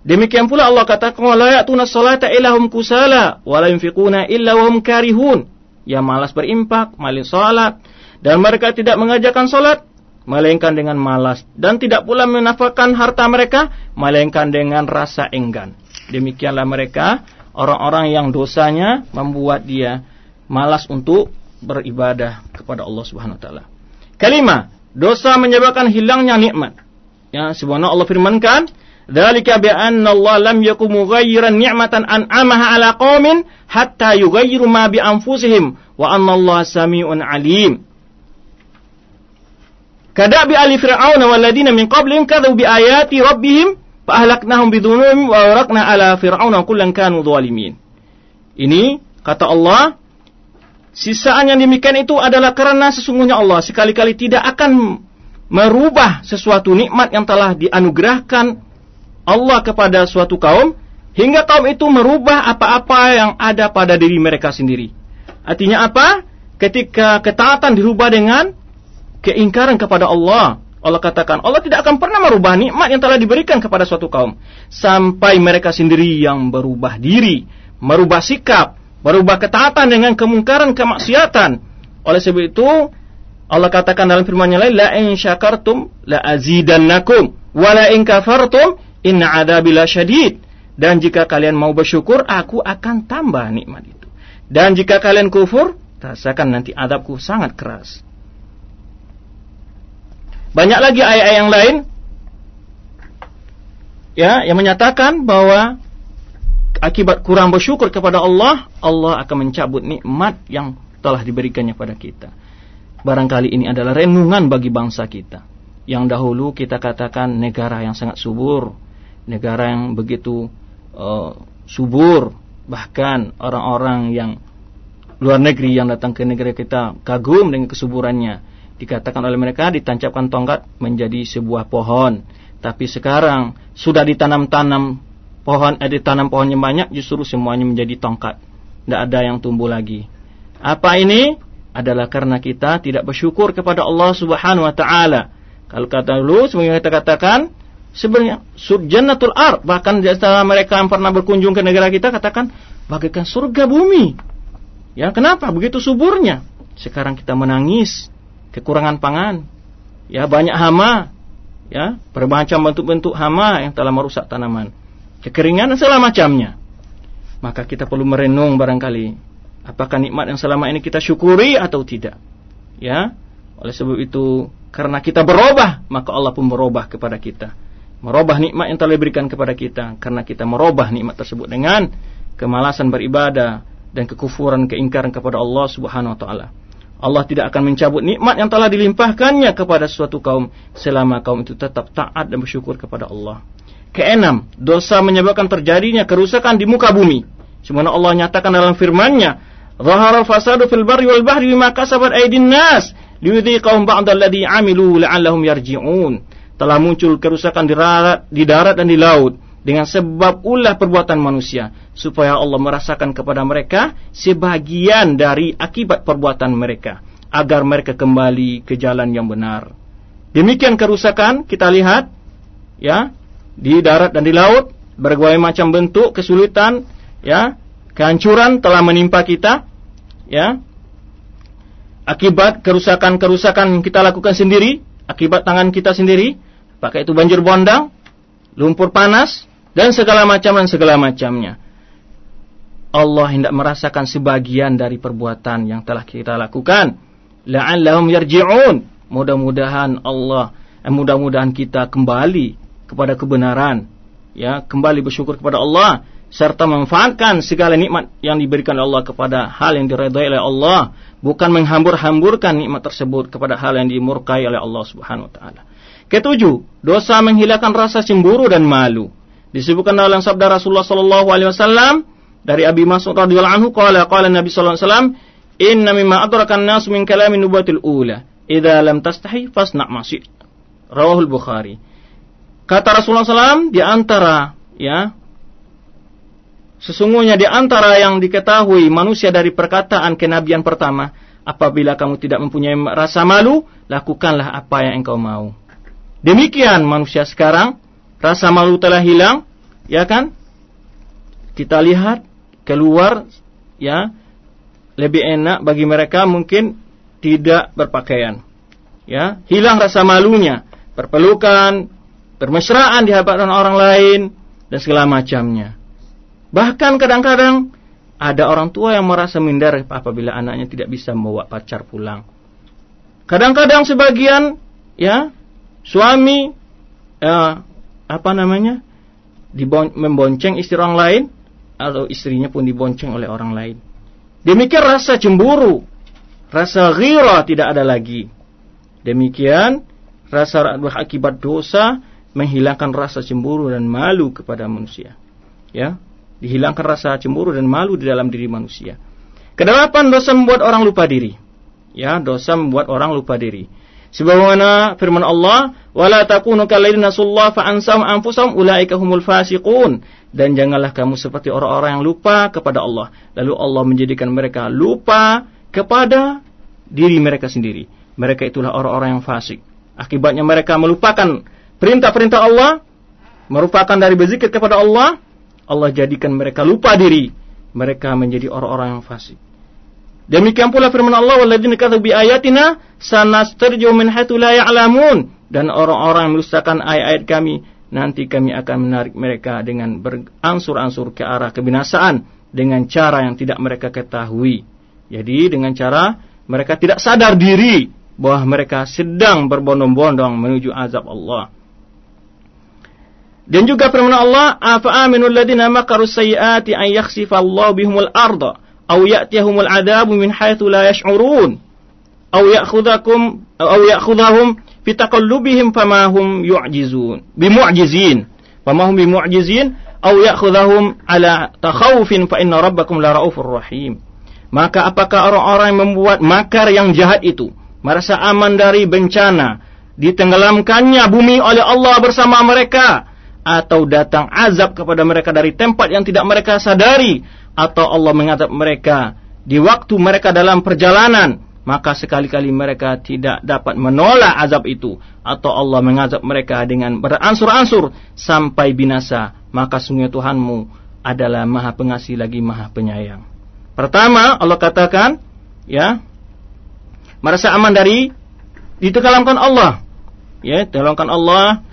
Demikian pula Allah katakan la ya'tuna salata illa hum kusala wa la yunfiquna illa hum karihun. Ya malas berimpak, malas salat dan mereka tidak mengajarkan salat melainkan dengan malas dan tidak pula menafkahkan harta mereka melainkan dengan rasa enggan. Demikianlah mereka orang-orang yang dosanya membuat dia malas untuk beribadah kepada Allah Subhanahu wa taala. Kelima, dosa menyebabkan hilangnya nikmat. Ya, sebagaimana Allah firmankan, "Dzalika bi anna Allah lam yakum mughayyiran ni'matan an'amaha 'ala qaumin hatta yughayyiru ma bi anfusihim wa anna Allah samii'un 'alim." Kadabi ali fir'auna ladina min qablihim kadzabu bi ayati rabbihim Fa'ahlaknahum bidhunum wa warakna ala fir'auna kullan kanu dhalimin. Ini kata Allah, sisaan yang demikian itu adalah karena sesungguhnya Allah sekali-kali tidak akan merubah sesuatu nikmat yang telah dianugerahkan Allah kepada suatu kaum hingga kaum itu merubah apa-apa yang ada pada diri mereka sendiri. Artinya apa? Ketika ketaatan dirubah dengan keingkaran kepada Allah, Allah katakan, Allah tidak akan pernah merubah nikmat yang telah diberikan kepada suatu kaum. Sampai mereka sendiri yang berubah diri, merubah sikap, merubah ketaatan dengan kemungkaran, kemaksiatan. Oleh sebab itu, Allah katakan dalam firman-Nya lain, La in syakartum la azidannakum, wa la in kafartum inna adabi syadid. Dan jika kalian mau bersyukur, aku akan tambah nikmat itu. Dan jika kalian kufur, rasakan nanti adabku sangat keras. Banyak lagi ayat-ayat yang lain ya yang menyatakan bahwa akibat kurang bersyukur kepada Allah, Allah akan mencabut nikmat yang telah diberikannya pada kita. Barangkali ini adalah renungan bagi bangsa kita. yang dahulu kita katakan negara yang sangat subur, negara yang begitu uh, subur, bahkan orang-orang yang luar negeri yang datang ke negara kita kagum dengan kesuburannya. Dikatakan oleh mereka ditancapkan tongkat menjadi sebuah pohon. Tapi sekarang sudah ditanam-tanam pohon, eh, ditanam pohonnya banyak, justru semuanya menjadi tongkat. Tidak ada yang tumbuh lagi. Apa ini? Adalah karena kita tidak bersyukur kepada Allah Subhanahu Wa Taala. Kalau kata dulu, sebenarnya kita katakan sebenarnya surjanatul ar bahkan antara mereka yang pernah berkunjung ke negara kita katakan bagaikan surga bumi. Ya kenapa? Begitu suburnya. Sekarang kita menangis kekurangan pangan, ya banyak hama, ya bermacam bentuk-bentuk hama yang telah merusak tanaman, kekeringan dan segala macamnya. Maka kita perlu merenung barangkali apakah nikmat yang selama ini kita syukuri atau tidak. Ya, oleh sebab itu karena kita berubah maka Allah pun berubah kepada kita. Merubah nikmat yang telah diberikan kepada kita karena kita merubah nikmat tersebut dengan kemalasan beribadah dan kekufuran keingkaran kepada Allah Subhanahu wa taala. Allah tidak akan mencabut nikmat yang telah dilimpahkannya kepada suatu kaum selama kaum itu tetap taat dan bersyukur kepada Allah. Keenam, dosa menyebabkan terjadinya kerusakan di muka bumi. Semana Allah nyatakan dalam firman-Nya, "Zahara fasadu fil barri wal bahri bima kasabat aydin nas, liyudhiqahum ba'da alladhi 'amilu la'allahum yarji'un." Telah muncul kerusakan di darat, di darat dan di laut dengan sebab ulah perbuatan manusia supaya Allah merasakan kepada mereka sebagian dari akibat perbuatan mereka agar mereka kembali ke jalan yang benar. Demikian kerusakan kita lihat ya di darat dan di laut berbagai macam bentuk kesulitan ya kehancuran telah menimpa kita ya akibat kerusakan-kerusakan kita lakukan sendiri akibat tangan kita sendiri pakai itu banjir bondang lumpur panas dan segala macam dan segala macamnya. Allah hendak merasakan sebagian dari perbuatan yang telah kita lakukan. La'allahum yarji'un. Mudah-mudahan Allah, eh, mudah-mudahan kita kembali kepada kebenaran. Ya, kembali bersyukur kepada Allah serta memanfaatkan segala nikmat yang diberikan Allah kepada hal yang diredai oleh Allah, bukan menghambur-hamburkan nikmat tersebut kepada hal yang dimurkai oleh Allah Subhanahu wa taala. Ketujuh, dosa menghilangkan rasa cemburu dan malu. Disebutkan dalam sabda Rasulullah sallallahu alaihi wasallam dari Abi Mas'ud radhiyallahu anhu qala qala Nabi sallallahu alaihi wasallam inna mimma adraka an-nas min kalamin nubatil ula idza lam tastahi fasna' ma Rawahul Bukhari. Kata Rasulullah SAW di antara ya sesungguhnya di antara yang diketahui manusia dari perkataan kenabian pertama apabila kamu tidak mempunyai rasa malu lakukanlah apa yang engkau mau. Demikian manusia sekarang rasa malu telah hilang, ya kan? Kita lihat keluar, ya, lebih enak bagi mereka mungkin tidak berpakaian, ya, hilang rasa malunya, berpelukan, bermesraan di hadapan orang lain dan segala macamnya. Bahkan kadang-kadang ada orang tua yang merasa minder apabila anaknya tidak bisa membawa pacar pulang. Kadang-kadang sebagian ya suami ya, apa namanya dibon membonceng istri orang lain atau istrinya pun dibonceng oleh orang lain. Demikian rasa cemburu, rasa ghira tidak ada lagi. Demikian rasa akibat dosa menghilangkan rasa cemburu dan malu kepada manusia. Ya, dihilangkan rasa cemburu dan malu di dalam diri manusia. Kedelapan dosa membuat orang lupa diri. Ya, dosa membuat orang lupa diri. Sebagaimana firman Allah, "Wala takunu kalladzina nasullah fa ansahum anfusahum ulaika humul fasiqun." Dan janganlah kamu seperti orang-orang yang lupa kepada Allah, lalu Allah menjadikan mereka lupa kepada diri mereka sendiri. Mereka itulah orang-orang yang fasik. Akibatnya mereka melupakan perintah-perintah Allah, merupakan dari berzikir kepada Allah, Allah jadikan mereka lupa diri. Mereka menjadi orang-orang yang fasik. Demikian pula firman Allah walladzina kadzabu bi ayatina sanastarju min haitsu la ya'lamun dan orang-orang yang mendustakan ayat-ayat kami nanti kami akan menarik mereka dengan berangsur-angsur ke arah kebinasaan dengan cara yang tidak mereka ketahui. Jadi dengan cara mereka tidak sadar diri bahwa mereka sedang berbondong-bondong menuju azab Allah. Dan juga firman Allah, "Afa aminul ladzina makaru sayyiati an yakhsifa Allah bihumul arda." أو ya'tiyahumul adabu min haitsu la yash'urun. Aw ya'khudhakum aw ya'khudhahum fi taqallubihim fama hum yu'jizun. Bimu'jizin. Fama hum bimu'jizin. Aw ya'khudhahum ala takhawufin fa inna rabbakum la maka apakah orang-orang yang membuat makar yang jahat itu merasa aman dari bencana ditenggelamkannya bumi oleh Allah bersama mereka? Atau datang azab kepada mereka dari tempat yang tidak mereka sadari atau Allah mengadab mereka di waktu mereka dalam perjalanan maka sekali-kali mereka tidak dapat menolak azab itu atau Allah mengazab mereka dengan beransur-ansur sampai binasa maka sungguh Tuhanmu adalah maha pengasih lagi maha penyayang. Pertama Allah katakan ya merasa aman dari ditenggelamkan Allah. Ya tenggelamkan Allah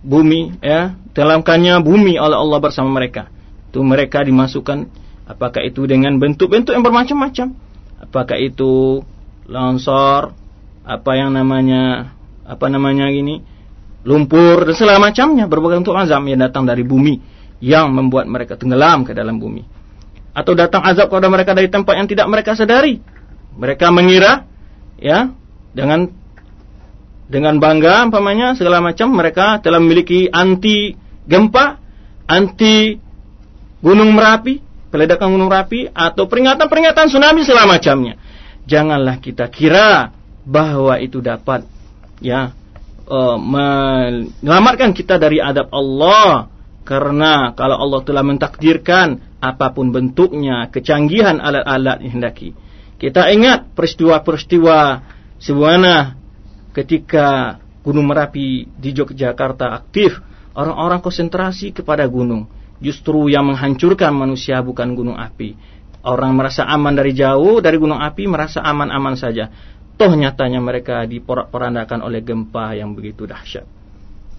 bumi ya tenggelamkannya bumi oleh Allah bersama mereka itu mereka dimasukkan apakah itu dengan bentuk-bentuk yang bermacam-macam apakah itu longsor, apa yang namanya apa namanya gini, lumpur dan segala macamnya berbagai bentuk azab yang datang dari bumi yang membuat mereka tenggelam ke dalam bumi. Atau datang azab kepada mereka dari tempat yang tidak mereka sadari. Mereka mengira ya dengan dengan bangga umpamanya segala macam mereka telah memiliki anti gempa, anti gunung Merapi, peledakan gunung Merapi atau peringatan-peringatan tsunami segala macamnya. Janganlah kita kira bahwa itu dapat ya uh, menyelamatkan kita dari adab Allah. Karena kalau Allah telah mentakdirkan apa pun bentuknya kecanggihan alat-alat yang hendaki. Kita ingat peristiwa-peristiwa sebuah ketika Gunung Merapi di Yogyakarta aktif orang-orang konsentrasi kepada gunung justru yang menghancurkan manusia bukan gunung api Orang merasa aman dari jauh dari gunung api merasa aman-aman saja. Toh nyatanya mereka diporak-porandakan oleh gempa yang begitu dahsyat.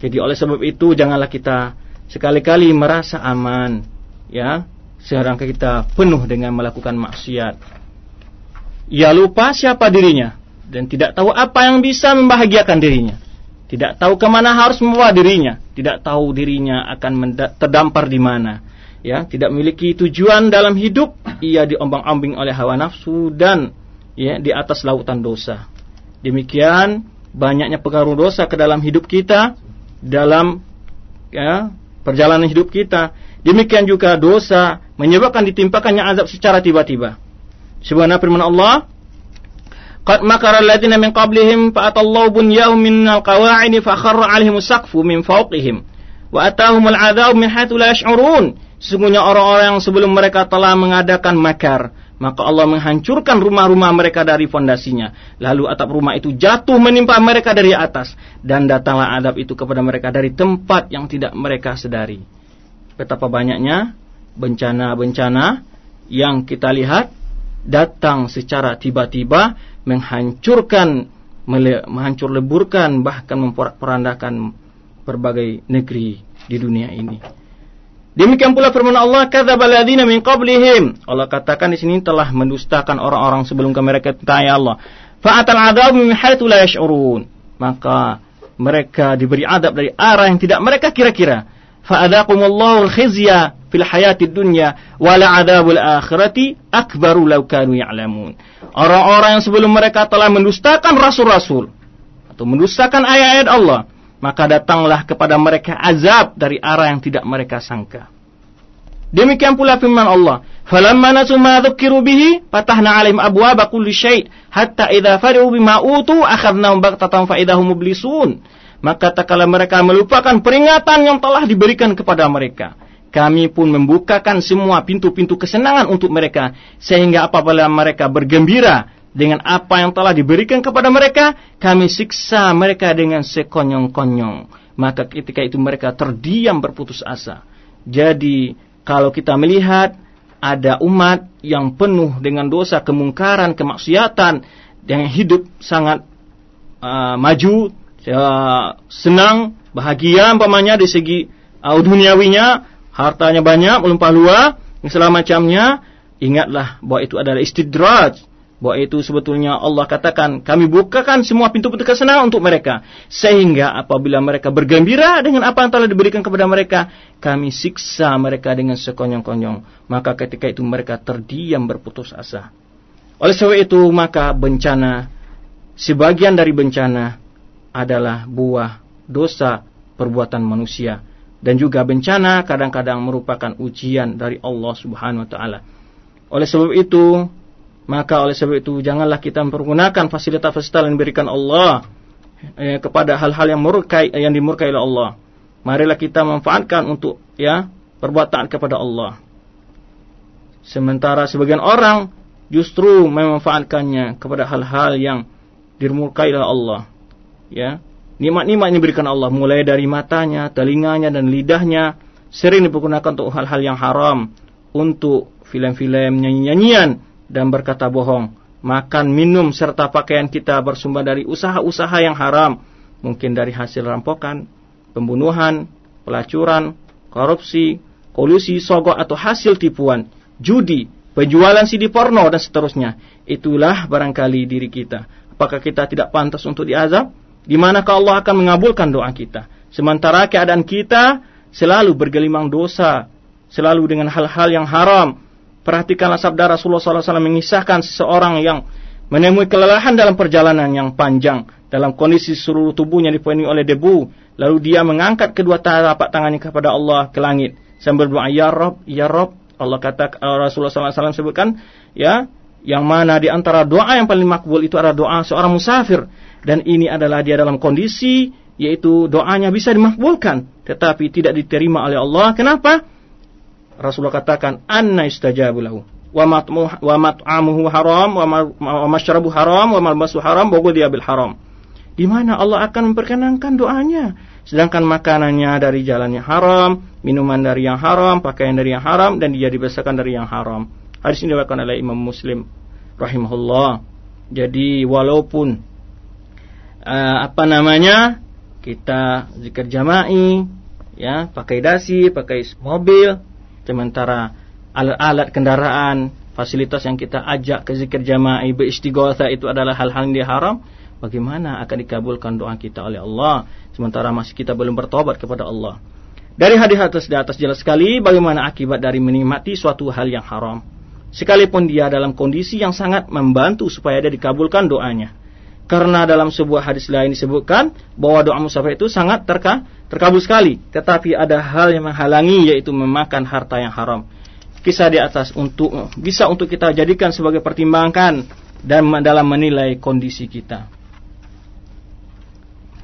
Jadi oleh sebab itu janganlah kita sekali-kali merasa aman, ya, sedangkan kita penuh dengan melakukan maksiat. Ia lupa siapa dirinya dan tidak tahu apa yang bisa membahagiakan dirinya. Tidak tahu ke mana harus membawa dirinya. Tidak tahu dirinya akan terdampar di mana. Ya tidak memiliki tujuan dalam hidup. Ia diombang-ambing oleh hawa nafsu dan ya di atas lautan dosa. Demikian banyaknya pengaruh dosa ke dalam hidup kita dalam ya perjalanan hidup kita. Demikian juga dosa menyebabkan ditimpakannya azab secara tiba-tiba. Sebenarnya firman Allah Qad makara alladziina min qablihim fa atallahu bunyahum min al-qawa'id fa kharra 'alaihim saqfu min fawqihim wa atahum al-'adzab min Sesungguhnya orang-orang yang sebelum mereka telah mengadakan makar, maka Allah menghancurkan rumah-rumah mereka dari fondasinya. Lalu atap rumah itu jatuh menimpa mereka dari atas. Dan datanglah adab itu kepada mereka dari tempat yang tidak mereka sedari. Betapa banyaknya bencana-bencana yang kita lihat datang secara tiba-tiba menghancurkan, menghancur leburkan, bahkan memporak-porandakan berbagai negeri di dunia ini. Demikian pula firman Allah, "Kadzdzabal ladzina min qablihim." Allah katakan di sini telah mendustakan orang-orang sebelum ke mereka tentang Allah. Fa'atal adzab min haitsu la yash'urun. Maka mereka diberi adab dari arah yang tidak mereka kira-kira. Fa'adaqumullahu al-khizya fil hayatid dunya wa la'adzabul akhirati akbaru law kanu ya'lamun. Orang-orang yang sebelum mereka telah mendustakan rasul-rasul atau mendustakan ayat-ayat Allah maka datanglah kepada mereka azab dari arah yang tidak mereka sangka. Demikian pula firman Allah, "Falamma nasu ma dzukiru bihi, fatahna 'alaihim abwaaba kulli syai' hatta idza farihu bima utu akhadnahum baghtatan fa mublisun." Maka tatkala mereka melupakan peringatan yang telah diberikan kepada mereka, kami pun membukakan semua pintu-pintu kesenangan untuk mereka sehingga apabila mereka bergembira dengan apa yang telah diberikan kepada mereka, kami siksa mereka dengan sekonyong-konyong. Maka ketika itu mereka terdiam berputus asa. Jadi, kalau kita melihat ada umat yang penuh dengan dosa, kemungkaran, kemaksiatan, yang hidup sangat uh, maju, uh, senang, bahagia, umpamanya di segi uh, duniawinya, hartanya banyak, melimpah luas, segala macamnya, ingatlah bahwa itu adalah istidraj, bahwa itu sebetulnya Allah katakan kami bukakan semua pintu-pintu kesenangan untuk mereka sehingga apabila mereka bergembira dengan apa yang telah diberikan kepada mereka kami siksa mereka dengan sekonyong-konyong. Maka ketika itu mereka terdiam berputus asa. Oleh sebab itu maka bencana sebagian dari bencana adalah buah dosa perbuatan manusia dan juga bencana kadang-kadang merupakan ujian dari Allah Subhanahu wa taala. Oleh sebab itu, maka oleh sebab itu janganlah kita mempergunakan fasilitas-fasilitas yang diberikan Allah eh, kepada hal-hal yang murkai yang dimurkai oleh Allah. Marilah kita manfaatkan untuk ya perbuatan kepada Allah. Sementara sebagian orang justru memanfaatkannya kepada hal-hal yang dimurkai oleh Allah. Ya, Nikmat-nikmat yang diberikan Allah mulai dari matanya, telinganya dan lidahnya sering dipergunakan untuk hal-hal yang haram, untuk film-film nyanyi-nyanyian dan berkata bohong. Makan, minum serta pakaian kita bersumber dari usaha-usaha yang haram, mungkin dari hasil rampokan, pembunuhan, pelacuran, korupsi, kolusi, sogok atau hasil tipuan, judi, penjualan CD porno dan seterusnya. Itulah barangkali diri kita. Apakah kita tidak pantas untuk diazab? Di manakah Allah akan mengabulkan doa kita? Sementara keadaan kita selalu bergelimang dosa, selalu dengan hal-hal yang haram. Perhatikanlah sabda Rasulullah SAW mengisahkan seseorang yang menemui kelelahan dalam perjalanan yang panjang, dalam kondisi seluruh tubuhnya dipenuhi oleh debu, lalu dia mengangkat kedua telapak tangannya kepada Allah ke langit sambil berdoa ya Rob, ya Rob. Allah kata Rasulullah SAW sebutkan, ya, yang mana di antara doa yang paling makbul itu adalah doa seorang musafir dan ini adalah dia dalam kondisi yaitu doanya bisa dimakbulkan tetapi tidak diterima oleh Allah. Kenapa? Rasulullah katakan anna istajabu lahu wa mat'amuhu haram wa mashrabu haram wa malbasu haram wa ghudhiya bil haram. Di mana Allah akan memperkenankan doanya sedangkan makanannya dari jalannya haram, minuman dari yang haram, pakaian dari yang haram dan dia dibesarkan dari yang haram. Hadis ini diriwayatkan oleh Imam Muslim rahimahullah. Jadi walaupun uh, apa namanya? Kita zikir jama'i ya pakai dasi pakai mobil. Sementara alat-alat kendaraan fasilitas yang kita ajak ke zikir jama'i beristighatha itu adalah hal-hal yang diharam bagaimana akan dikabulkan doa kita oleh Allah? Sementara masih kita belum bertobat kepada Allah. Dari hadis atas di atas jelas sekali bagaimana akibat dari menikmati suatu hal yang haram. Sekalipun dia dalam kondisi yang sangat membantu supaya dia dikabulkan doanya karena dalam sebuah hadis lain disebutkan bahwa doa musafir itu sangat terka, terkabul sekali. Tetapi ada hal yang menghalangi yaitu memakan harta yang haram. Kisah di atas untuk bisa untuk kita jadikan sebagai pertimbangan dan dalam menilai kondisi kita.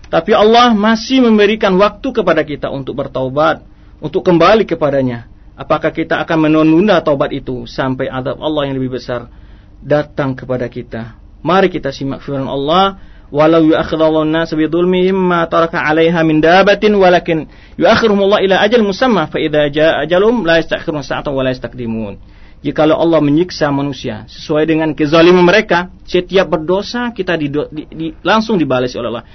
Tapi Allah masih memberikan waktu kepada kita untuk bertaubat, untuk kembali kepadanya. Apakah kita akan menunda taubat itu sampai adab Allah yang lebih besar datang kepada kita? Mari kita simak firman Allah, "Walau yu'akhidullahu an-nasa bi dhulmihim ma taraka 'alaiha min dabatin walakin yu'akhiruhum Allah ila ajal musamma fa idza jaa ajalum la yastakhirun sa'atan wa la yastaqdimun." Jikalau Allah menyiksa manusia sesuai dengan kezaliman mereka, setiap berdosa kita di, di, di, langsung dibalas oleh Allah.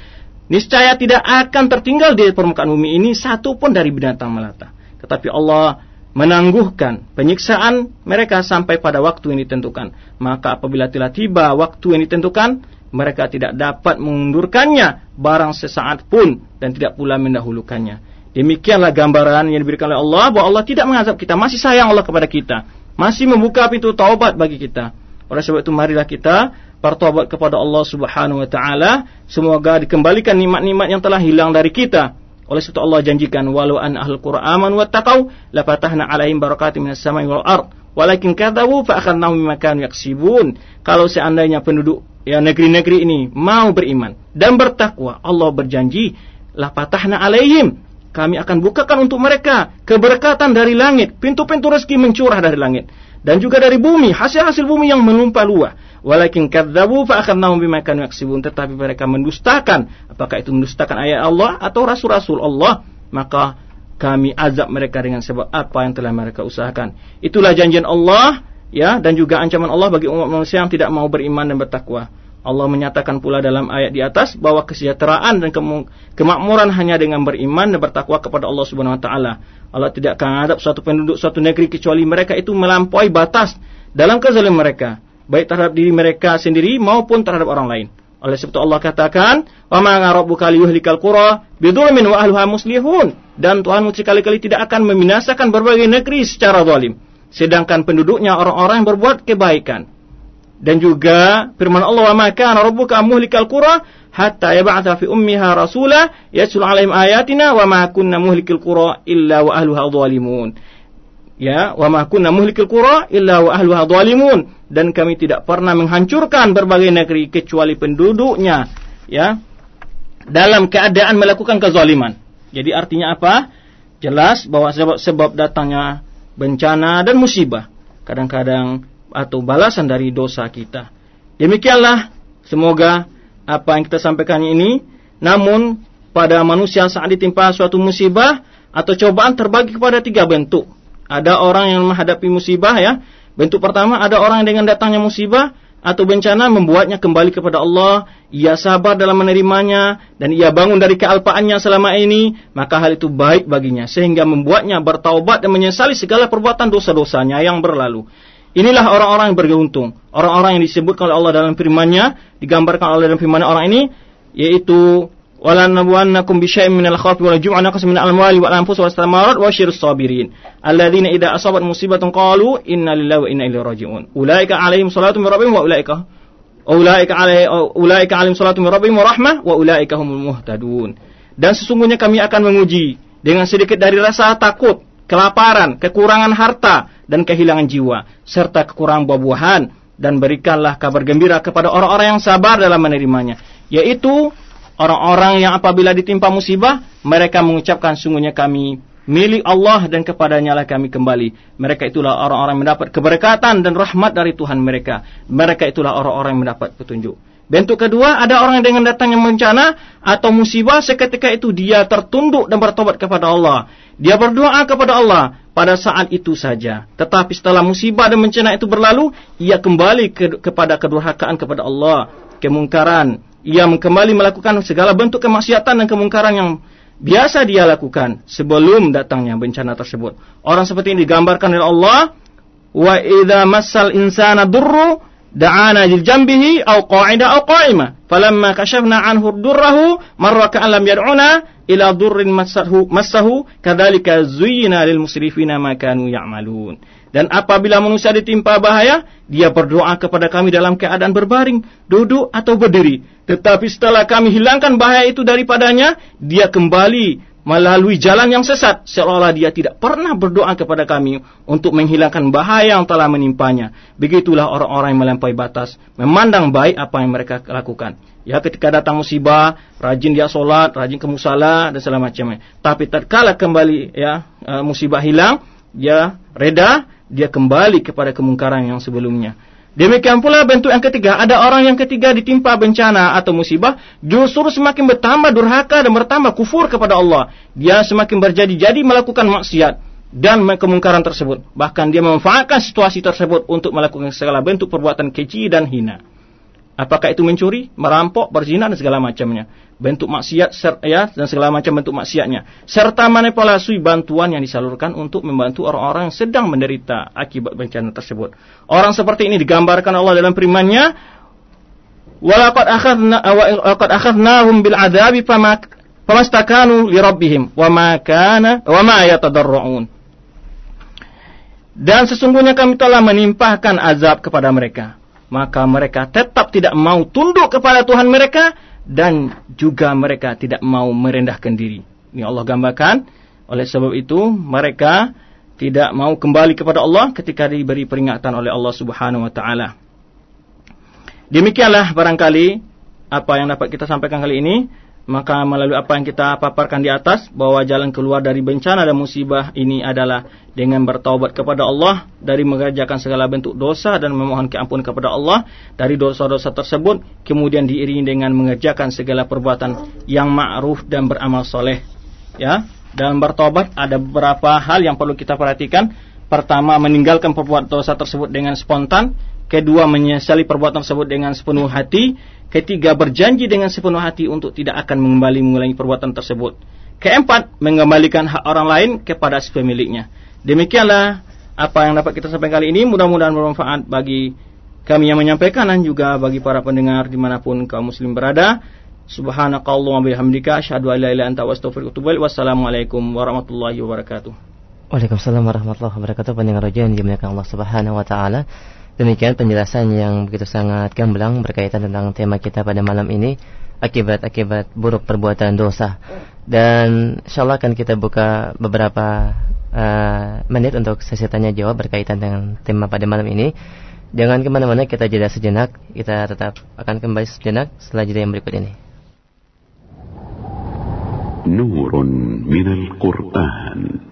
Niscaya tidak akan tertinggal di permukaan bumi ini satu pun dari binatang melata. Tetapi Allah menangguhkan penyiksaan mereka sampai pada waktu yang ditentukan. Maka apabila telah tiba waktu yang ditentukan, mereka tidak dapat mengundurkannya barang sesaat pun dan tidak pula mendahulukannya. Demikianlah gambaran yang diberikan oleh Allah bahwa Allah tidak mengazab kita, masih sayang Allah kepada kita, masih membuka pintu taubat bagi kita. Oleh sebab itu marilah kita bertobat kepada Allah Subhanahu wa taala, semoga dikembalikan nikmat-nikmat yang telah hilang dari kita oleh sebab Allah janjikan walau an ahlul Qur'an amanu la fatahna alaihim barakatim minas samai wal ard walakin kadzabu fa akhadnahum bima kanu yaksibun. Kalau seandainya penduduk ya negeri-negeri ini mau beriman dan bertakwa, Allah berjanji la fatahna alaihim kami akan bukakan untuk mereka keberkatan dari langit, pintu-pintu rezeki mencurah dari langit dan juga dari bumi, hasil-hasil bumi yang menumpah luah. Walakin kadzabu fa akhadnahum bima kanu yaksibun. Tetapi mereka mendustakan. Apakah itu mendustakan ayat Allah atau rasul-rasul Allah? Maka kami azab mereka dengan sebab apa yang telah mereka usahakan. Itulah janjian Allah ya dan juga ancaman Allah bagi umat manusia yang tidak mau beriman dan bertakwa. Allah menyatakan pula dalam ayat di atas bahwa kesejahteraan dan kemakmuran hanya dengan beriman dan bertakwa kepada Allah Subhanahu wa taala. Allah tidak akan adab suatu penduduk suatu negeri kecuali mereka itu melampaui batas dalam kezaliman mereka baik terhadap diri mereka sendiri maupun terhadap orang lain. Oleh sebab itu Allah katakan, "Wa ma rabbuka liyuhlikal qura bidzulmin wa ahliha muslihun." Dan Tuhanmu sekali-kali tidak akan membinasakan berbagai negeri secara zalim, sedangkan penduduknya orang-orang yang berbuat kebaikan. Dan juga firman Allah, "Wa ma kana rabbuka muhlikal qura hatta yab'atha fi ummiha rasula yatlu 'alaihim ayatina wa ma kunna muhlikil qura illa wa ahluha dhalimun." Ya, wa ma kunna muhlikil qura illa wa ahluha dhalimun dan kami tidak pernah menghancurkan berbagai negeri kecuali penduduknya ya dalam keadaan melakukan kezaliman. Jadi artinya apa? Jelas bahwa sebab, sebab datangnya bencana dan musibah kadang-kadang atau balasan dari dosa kita. Demikianlah semoga apa yang kita sampaikan ini namun pada manusia saat ditimpa suatu musibah atau cobaan terbagi kepada tiga bentuk. Ada orang yang menghadapi musibah ya. Bentuk pertama ada orang yang dengan datangnya musibah atau bencana membuatnya kembali kepada Allah, ia sabar dalam menerimanya dan ia bangun dari kealpaannya selama ini, maka hal itu baik baginya sehingga membuatnya bertaubat dan menyesali segala perbuatan dosa-dosanya yang berlalu. Inilah orang-orang yang beruntung, orang-orang yang disebutkan oleh Allah dalam firman-Nya, digambarkan oleh dalam firman orang ini yaitu wala khawfi wal was sabirin. Alladzina idza asabat musibatun qalu inna lillahi wa inna ilaihi raji'un. Ulaika alaihim salatu min dan sesungguhnya kami akan menguji dengan sedikit dari rasa takut kelaparan kekurangan harta dan kehilangan jiwa serta kekurangan buah-buahan. Dan berikanlah kabar gembira kepada orang-orang yang sabar dalam menerimanya yaitu Orang-orang yang apabila ditimpa musibah, mereka mengucapkan sungguhnya kami milik Allah dan kepadanya lah kami kembali. Mereka itulah orang-orang yang mendapat keberkatan dan rahmat dari Tuhan mereka. Mereka itulah orang-orang yang mendapat petunjuk. Bentuk kedua, ada orang dengan datangnya bencana atau musibah seketika itu dia tertunduk dan bertobat kepada Allah. Dia berdoa kepada Allah pada saat itu saja. Tetapi setelah musibah dan bencana itu berlalu, ia kembali ke, kepada kedurhakaan kepada Allah, kemungkaran, ia kembali melakukan segala bentuk kemaksiatan dan kemungkaran yang biasa dia lakukan sebelum datangnya bencana tersebut. Orang seperti ini digambarkan oleh Allah, wa idza massal insana durru da'ana lil jambihi aw qa'ida aw qa'ima falamma kashafna anhu durrahu marra ka'an lam yad'una ila durrin massahu massahu kadzalika zuyyina lil musrifina ma kanu ya'malun dan apabila manusia ditimpa bahaya, dia berdoa kepada kami dalam keadaan berbaring, duduk atau berdiri. Tetapi setelah kami hilangkan bahaya itu daripadanya, dia kembali melalui jalan yang sesat. Seolah-olah dia tidak pernah berdoa kepada kami untuk menghilangkan bahaya yang telah menimpanya. Begitulah orang-orang yang melampaui batas, memandang baik apa yang mereka lakukan. Ya ketika datang musibah, rajin dia sholat, rajin ke musala dan segala macamnya. Tapi tatkala kembali ya eh, musibah hilang, dia reda, dia kembali kepada kemungkaran yang sebelumnya. Demikian pula bentuk yang ketiga, ada orang yang ketiga ditimpa bencana atau musibah, justru semakin bertambah durhaka dan bertambah kufur kepada Allah. Dia semakin berjadi-jadi melakukan maksiat dan kemungkaran tersebut. Bahkan dia memanfaatkan situasi tersebut untuk melakukan segala bentuk perbuatan keji dan hina. Apakah itu mencuri, merampok, berzina dan segala macamnya. Bentuk maksiat ya dan segala macam bentuk maksiatnya. Serta manipulasi bantuan yang disalurkan untuk membantu orang-orang yang sedang menderita akibat bencana tersebut. Orang seperti ini digambarkan Allah dalam firman-Nya, "Walaqad akhadna bil adabi fama famastakanu li rabbihim wa ma kana wa ma yatadarrun." Dan sesungguhnya kami telah menimpahkan azab kepada mereka maka mereka tetap tidak mau tunduk kepada Tuhan mereka dan juga mereka tidak mau merendahkan diri. Ini Allah gambarkan. Oleh sebab itu mereka tidak mau kembali kepada Allah ketika diberi peringatan oleh Allah Subhanahu wa taala. Demikianlah barangkali apa yang dapat kita sampaikan kali ini. Maka melalui apa yang kita paparkan di atas bahwa jalan keluar dari bencana dan musibah ini adalah dengan bertaubat kepada Allah dari mengerjakan segala bentuk dosa dan memohon keampunan kepada Allah dari dosa-dosa tersebut kemudian diiringi dengan mengerjakan segala perbuatan yang ma'ruf dan beramal soleh. Ya dalam bertobat ada beberapa hal yang perlu kita perhatikan. Pertama meninggalkan perbuatan dosa tersebut dengan spontan. Kedua menyesali perbuatan tersebut dengan sepenuh hati Ketiga, berjanji dengan sepenuh hati untuk tidak akan mengembali mengulangi perbuatan tersebut. Keempat, mengembalikan hak orang lain kepada si pemiliknya. Demikianlah apa yang dapat kita sampaikan kali ini. Mudah-mudahan bermanfaat bagi kami yang menyampaikan dan juga bagi para pendengar di mana pun kaum muslim berada. Subhanakallah wa bihamdika asyhadu an la ilaha anta wa Wassalamualaikum warahmatullahi wabarakatuh. Waalaikumsalam warahmatullahi wabarakatuh. Pendengar roja yang dimuliakan Allah Subhanahu wa taala. Demikian penjelasan yang begitu sangat gamblang berkaitan tentang tema kita pada malam ini akibat-akibat buruk perbuatan dosa. Dan insyaallah akan kita buka beberapa uh, menit untuk sesi tanya jawab berkaitan dengan tema pada malam ini. Jangan ke mana-mana kita jeda sejenak. Kita tetap akan kembali sejenak setelah jeda yang berikut ini. Nurun minal Qur'an.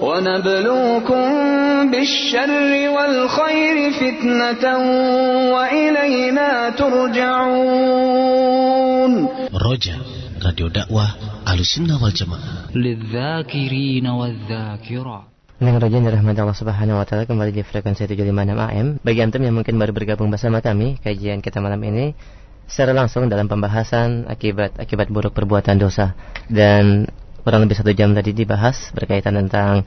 ونبلوكم بالشر والخير فتنة وإلينا ترجعون رجع راديو دعوة على السنة والجماعة للذاكرين والذاكرات Dengan roja dirahmati Allah Subhanahu wa taala kembali di frekuensi 756 AM. Bagi antum yang mungkin baru bergabung bersama kami, kajian kita malam ini secara langsung dalam pembahasan akibat akibat buruk perbuatan dosa dan kurang lebih satu jam tadi dibahas berkaitan tentang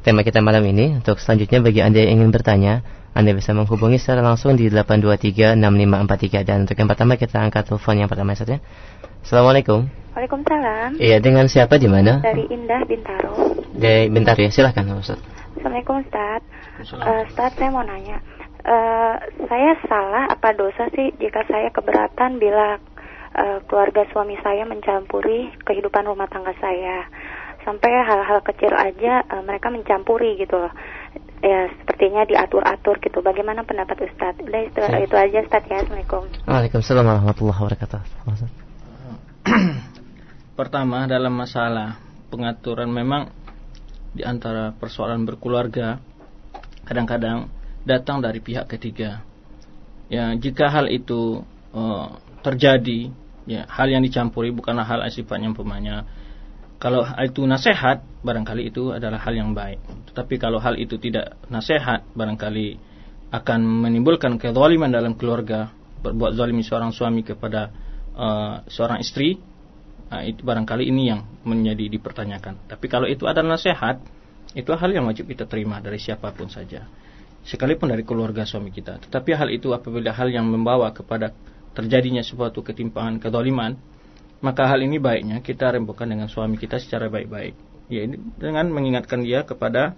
tema kita malam ini. Untuk selanjutnya bagi Anda yang ingin bertanya, Anda bisa menghubungi secara langsung di 8236543 dan untuk yang pertama kita angkat telepon yang pertama saja. Assalamualaikum. Waalaikumsalam. Iya, dengan siapa di mana? Dari Indah Bintaro. Dari Bintaro ya, silahkan Ustaz. Assalamualaikum Ustaz. Uh, Ustaz saya mau nanya, uh, saya salah apa dosa sih jika saya keberatan bila uh, keluarga suami saya mencampuri kehidupan rumah tangga saya. Sampai hal-hal kecil aja uh, mereka mencampuri gitu loh. Ya sepertinya diatur-atur gitu. Bagaimana pendapat Ustadz? Udah itu, ya. itu aja Ustadz ya. Assalamualaikum. Waalaikumsalam warahmatullahi wabarakatuh. Pertama dalam masalah pengaturan memang di antara persoalan berkeluarga kadang-kadang datang dari pihak ketiga. Ya jika hal itu uh, terjadi ya hal yang dicampuri bukanlah hal sifatnya umpamanya. Kalau itu nasihat barangkali itu adalah hal yang baik. Tetapi kalau hal itu tidak nasihat barangkali akan menimbulkan kezaliman dalam keluarga. Berbuat zalim seorang suami kepada uh, seorang istri uh, itu barangkali ini yang menjadi dipertanyakan. Tapi kalau itu adalah nasihat itu hal yang wajib kita terima dari siapa pun saja. Sekalipun dari keluarga suami kita. Tetapi hal itu apabila hal yang membawa kepada terjadinya suatu ketimpangan kedoliman, maka hal ini baiknya kita rembukan dengan suami kita secara baik-baik. Ya, dengan mengingatkan dia kepada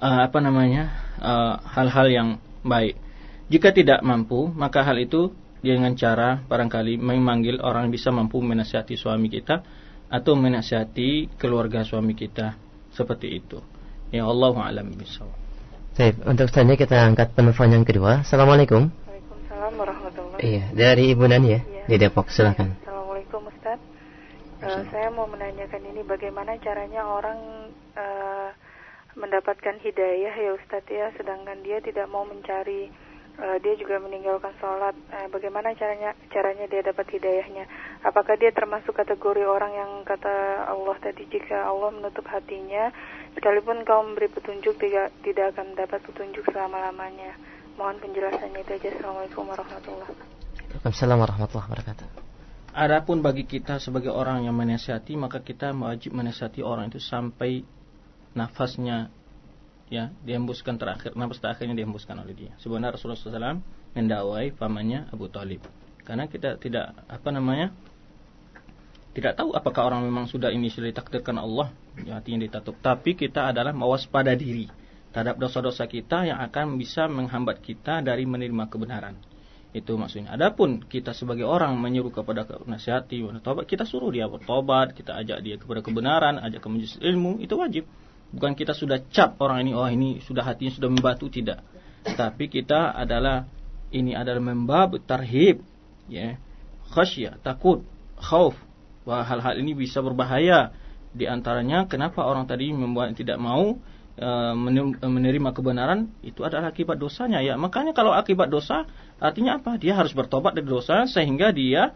uh, apa namanya uh, hal-hal uh, yang baik. Jika tidak mampu, maka hal itu dengan cara barangkali memanggil orang yang bisa mampu menasihati suami kita atau menasihati keluarga suami kita seperti itu. Ya Allah a'lam bishawab. Baik, untuk selanjutnya kita angkat penelpon yang kedua. Assalamualaikum. Iya, dari Ibu Nani ya, ya. di Depok, silakan. Assalamualaikum Ustaz. Uh, saya mau menanyakan ini bagaimana caranya orang uh, mendapatkan hidayah ya Ustadz ya, sedangkan dia tidak mau mencari uh, dia juga meninggalkan sholat. Uh, bagaimana caranya caranya dia dapat hidayahnya? Apakah dia termasuk kategori orang yang kata Allah tadi jika Allah menutup hatinya, sekalipun kau memberi petunjuk tidak tidak akan dapat petunjuk selama lamanya? Mohon penjelasannya itu aja. Assalamualaikum warahmatullahi wabarakatuh. Waalaikumsalam warahmatullahi wabarakatuh. Adapun bagi kita sebagai orang yang menasihati, maka kita wajib menasihati orang itu sampai nafasnya ya dihembuskan terakhir, nafas terakhirnya dihembuskan oleh dia. Sebenarnya Rasulullah SAW mendakwai pamannya Abu Talib. Karena kita tidak apa namanya tidak tahu apakah orang memang sudah ini sudah ditakdirkan Allah, ya, artinya ditutup. Tapi kita adalah mewaspada diri terhadap dosa-dosa kita yang akan bisa menghambat kita dari menerima kebenaran. Itu maksudnya. Adapun kita sebagai orang menyuruh kepada nasihati, tobat, kita suruh dia bertobat, kita ajak dia kepada kebenaran, ajak ke majelis ilmu, itu wajib. Bukan kita sudah cap orang ini, oh ini sudah hatinya sudah membatu, tidak. Tapi kita adalah ini adalah membab tarhib, ya, khasyah, takut, khauf, bahwa hal-hal ini bisa berbahaya Di antaranya kenapa orang tadi membuat tidak mau menerima kebenaran itu adalah akibat dosanya ya. Makanya kalau akibat dosa artinya apa? Dia harus bertobat dari dosa sehingga dia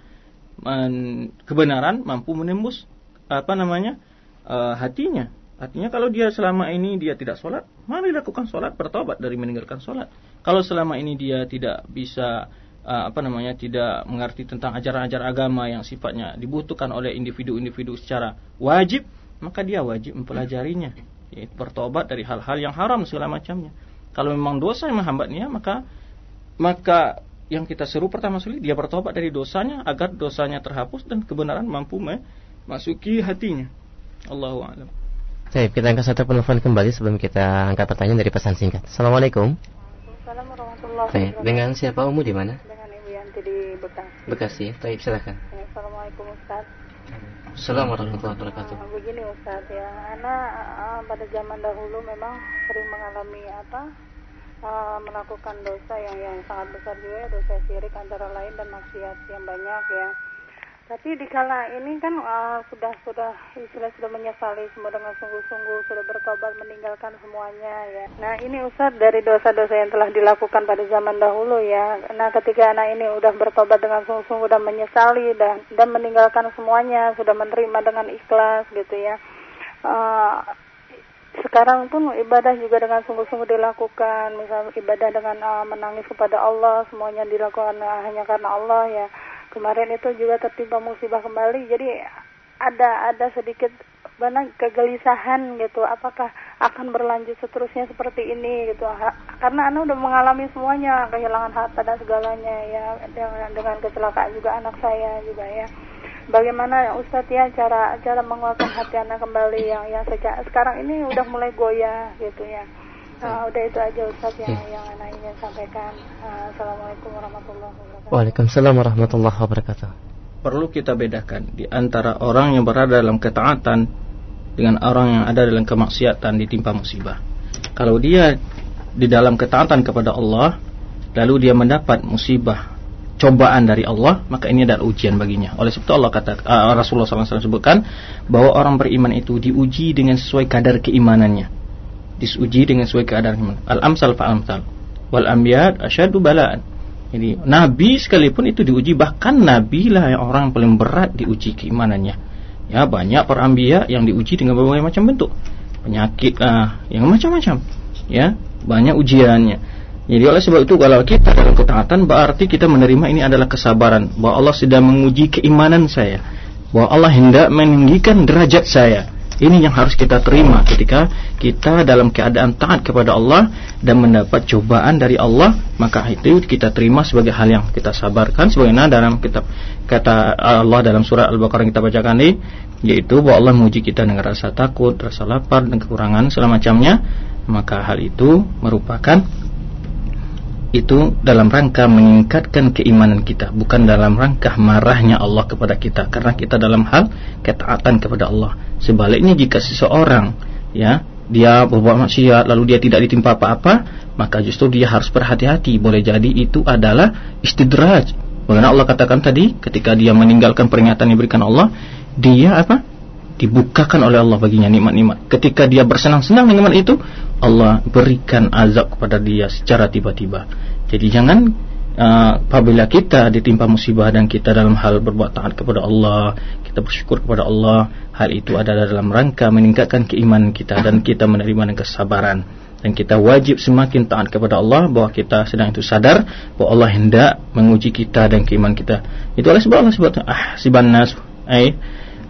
kebenaran mampu menembus apa namanya uh, hatinya. Artinya kalau dia selama ini dia tidak sholat, mari lakukan sholat, bertobat dari meninggalkan sholat. Kalau selama ini dia tidak bisa apa namanya tidak mengerti tentang ajaran-ajaran agama yang sifatnya dibutuhkan oleh individu-individu secara wajib, maka dia wajib mempelajarinya, yaitu bertobat dari hal-hal yang haram segala macamnya. Kalau memang dosa yang menghambatnya, maka maka yang kita seru pertama sekali dia bertobat dari dosanya agar dosanya terhapus dan kebenaran mampu memasuki hatinya. Allahu a'lam. Baik, kita angkat satu penelpon kembali sebelum kita angkat pertanyaan dari pesan singkat. Assalamualaikum. Assalamualaikum warahmatullahi Baik, dengan siapa Umu di mana? Dengan Ibu Yanti di Bekasi. Bekasi. Baik, silakan. Assalamualaikum Ustaz. Assalamualaikum warahmatullahi wabarakatuh. Uh, begini Ustaz ya, anak uh, pada zaman dahulu memang sering mengalami apa? Uh, melakukan dosa yang yang sangat besar juga ya, dosa syirik antara lain dan maksiat yang banyak ya. Tapi di kala ini kan uh, sudah sudah istilah sudah menyesali semua dengan sungguh-sungguh sudah bertobat meninggalkan semuanya ya. Nah ini Ustaz dari dosa-dosa yang telah dilakukan pada zaman dahulu ya. Nah ketika anak ini sudah bertobat dengan sungguh-sungguh dan menyesali dan dan meninggalkan semuanya sudah menerima dengan ikhlas gitu ya. Uh, sekarang pun ibadah juga dengan sungguh-sungguh dilakukan, misalnya ibadah dengan uh, menangis kepada Allah, semuanya dilakukan uh, hanya karena Allah ya kemarin itu juga tertimpa musibah kembali. Jadi ada ada sedikit banyak kegelisahan gitu. Apakah akan berlanjut seterusnya seperti ini gitu. Karena anda udah mengalami semuanya. Kehilangan harta dan segalanya ya. Dengan, dengan kecelakaan juga anak saya juga ya. Bagaimana Ustadz ya cara cara menguatkan hati anak kembali yang yang sejak sekarang ini udah mulai goyah gitu ya Uh, udah itu aja Ustaz yang, ya. yang anak ingin sampaikan. Uh, Assalamualaikum warahmatullahi wabarakatuh. Waalaikumsalam warahmatullahi wabarakatuh. Perlu kita bedakan di antara orang yang berada dalam ketaatan dengan orang yang ada dalam kemaksiatan ditimpa musibah. Kalau dia di dalam ketaatan kepada Allah, lalu dia mendapat musibah cobaan dari Allah, maka ini adalah ujian baginya. Oleh sebab itu Allah kata uh, Rasulullah SAW sebutkan bahwa orang beriman itu diuji dengan sesuai kadar keimanannya disuji dengan sesuai keadaan al amsal fa amsal wal ambiyat asyadu balaan. Jadi nabi sekalipun itu diuji bahkan nabi lah yang orang paling berat diuji keimanannya. Ya banyak para ambia yang diuji dengan berbagai macam bentuk. Penyakit ah yang macam-macam. Ya banyak ujiannya. Jadi oleh sebab itu kalau kita dalam ketaatan berarti kita menerima ini adalah kesabaran. Bahwa Allah sedang menguji keimanan saya. Bahwa Allah hendak meninggikan derajat saya ini yang harus kita terima ketika kita dalam keadaan taat kepada Allah dan mendapat cobaan dari Allah, maka itu kita terima sebagai hal yang kita sabarkan sebagaimana dalam kitab kata Allah dalam surah Al-Baqarah kita bacakan ini yaitu bahwa Allah menguji kita dengan rasa takut, rasa lapar dan kekurangan segala macamnya, maka hal itu merupakan itu dalam rangka meningkatkan keimanan kita bukan dalam rangka marahnya Allah kepada kita karena kita dalam hal ketaatan kepada Allah. Sebaliknya jika seseorang ya dia berbuat maksiat lalu dia tidak ditimpa apa-apa maka justru dia harus berhati-hati. Boleh jadi itu adalah istidraj. Bagaimana Allah katakan tadi ketika dia meninggalkan peringatan yang diberikan Allah dia apa dibukakan oleh Allah baginya nikmat-nikmat. Ketika dia bersenang-senang dengan nikmat itu, Allah berikan azab kepada dia secara tiba-tiba. Jadi jangan uh, apabila kita ditimpa musibah dan kita dalam hal berbuat taat kepada Allah, kita bersyukur kepada Allah, hal itu adalah dalam rangka meningkatkan keimanan kita dan kita menerima dengan kesabaran dan kita wajib semakin taat kepada Allah bahwa kita sedang itu sadar bahwa Allah hendak menguji kita dan keimanan kita. Itu oleh sebab Allah sebut ah siban nas ay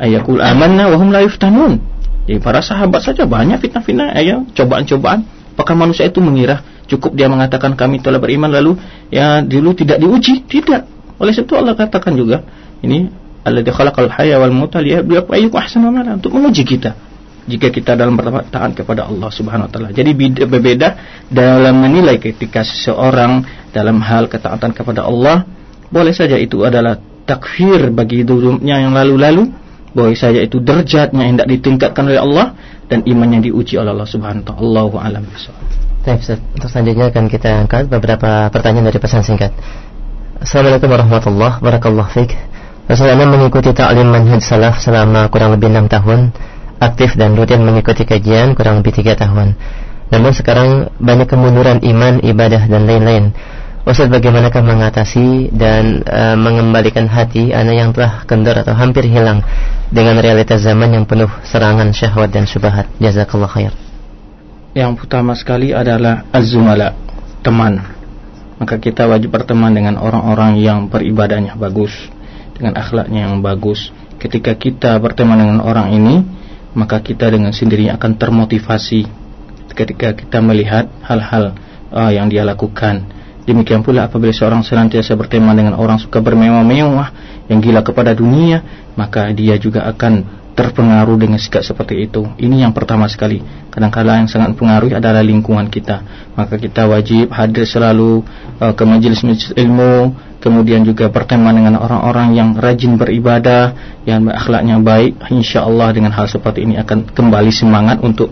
ayakul amanna wa hum la yuftanun. Jadi para sahabat saja banyak fitnah-fitnah ya, cobaan-cobaan. Apakah manusia itu mengira cukup dia mengatakan kami telah beriman lalu ya dulu tidak diuji? Tidak. Oleh sebab itu Allah katakan juga ini alladzi khalaqal hayya wal mauta liyabluwakum ahsanu amala untuk menguji kita jika kita dalam taat kepada Allah Subhanahu wa taala. Jadi berbeda dalam menilai ketika seseorang dalam hal ketaatan kepada Allah, boleh saja itu adalah takfir bagi hidupnya yang lalu-lalu bahwa saja itu derajatnya hendak ditingkatkan oleh Allah dan imannya diuji oleh Allah Subhanahu wa taala. Allahu a'lam Baik, Untuk selanjutnya akan kita angkat beberapa pertanyaan dari pesan singkat. Assalamualaikum warahmatullahi wabarakatuh. Rasulullah mengikuti ta'lim manhaj salaf selama kurang lebih 6 tahun. aktif dan rutin mengikuti kajian kurang lebih tiga tahun. Namun sekarang banyak kemunduran iman, ibadah dan lain-lain. Ustaz bagaimanakah mengatasi dan uh, mengembalikan hati anak yang telah kendor atau hampir hilang dengan realitas zaman yang penuh serangan syahwat dan syubhat. Jazakallah khair. Yang pertama sekali adalah azumala, teman. Maka kita wajib berteman dengan orang-orang yang beribadahnya bagus, dengan akhlaknya yang bagus. Ketika kita berteman dengan orang ini, maka kita dengan sendirinya akan termotivasi ketika kita melihat hal-hal uh, yang dia lakukan. Demikian pula apabila seorang senantiasa berteman dengan orang suka bermewah-mewah, yang gila kepada dunia, maka dia juga akan terpengaruh dengan sikap seperti itu. Ini yang pertama sekali. Kadang-kadang yang sangat mempengaruhi adalah lingkungan kita. Maka kita wajib hadir selalu uh, ke majelis-majelis ilmu, kemudian juga berteman dengan orang-orang yang rajin beribadah, yang akhlaknya baik. Insya Allah dengan hal seperti ini akan kembali semangat untuk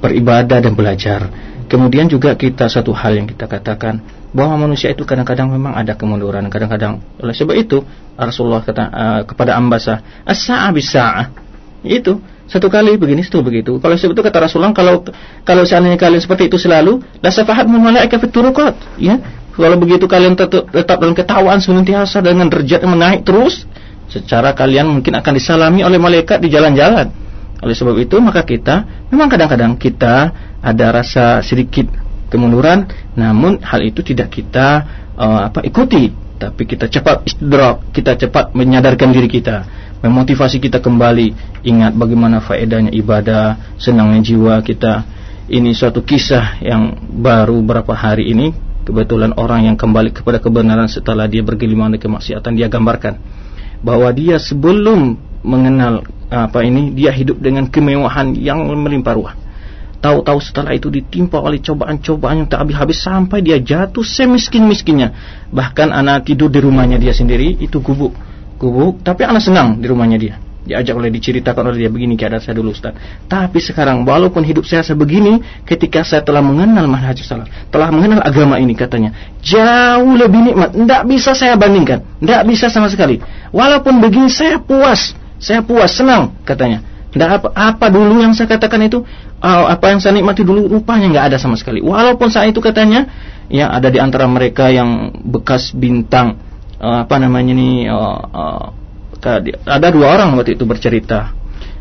beribadah dan belajar. Kemudian juga kita satu hal yang kita katakan bahwa manusia itu kadang-kadang memang ada kemunduran, kadang-kadang oleh sebab itu Rasulullah kata uh, kepada ambasa as-sa'a itu satu kali begini satu begitu. Kalau sebetulnya itu kata Rasulullah kalau kalau seandainya kalian seperti itu selalu la safahat min malaika fit ya. Kalau begitu kalian tetap, tetap dalam ketawaan senantiasa dengan derajat yang menaik terus, secara kalian mungkin akan disalami oleh malaikat di jalan-jalan. Oleh sebab itu maka kita memang kadang-kadang kita ada rasa sedikit kemunduran, namun hal itu tidak kita uh, apa ikuti, tapi kita cepat istidrak, kita cepat menyadarkan diri kita memotivasi kita kembali. Ingat bagaimana faedahnya ibadah, senangnya jiwa kita. Ini suatu kisah yang baru berapa hari ini. Kebetulan orang yang kembali kepada kebenaran setelah dia bergelimang dengan kemaksiatan dia gambarkan bahwa dia sebelum mengenal apa ini dia hidup dengan kemewahan yang melimpah ruah. Tahu-tahu setelah itu ditimpa oleh cobaan-cobaan yang tak habis-habis sampai dia jatuh semiskin-miskinnya. Bahkan anak tidur di rumahnya dia sendiri itu gubuk gubuk, tapi anak senang di rumahnya dia. Diajak oleh diceritakan oleh dia begini keadaan saya dulu Ustaz. Tapi sekarang walaupun hidup saya sebegini ketika saya telah mengenal manhaj salah, telah mengenal agama ini katanya, jauh lebih nikmat. Tidak bisa saya bandingkan, tidak bisa sama sekali. Walaupun begini saya puas, saya puas, senang katanya. Tidak apa, apa dulu yang saya katakan itu, oh, apa yang saya nikmati dulu? Rupanya nggak ada sama sekali. Walaupun saat itu katanya, ya ada di antara mereka yang bekas bintang uh, apa namanya ini uh, uh, ada dua orang waktu itu bercerita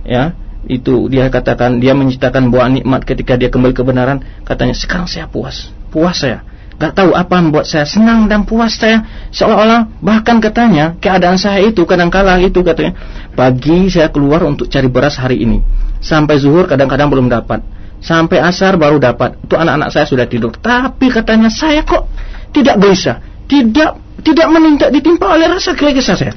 ya. Itu dia katakan dia menciptakan buah nikmat ketika dia kembali kebenaran. Katanya sekarang saya puas. Puas saya gak tahu apa membuat saya senang dan puas saya seolah-olah bahkan katanya keadaan saya itu kadang-kala itu katanya pagi saya keluar untuk cari beras hari ini sampai zuhur kadang-kadang belum dapat sampai asar baru dapat itu anak-anak saya sudah tidur tapi katanya saya kok tidak bisa tidak tidak menindak ditimpa oleh rasa kelegesa saya.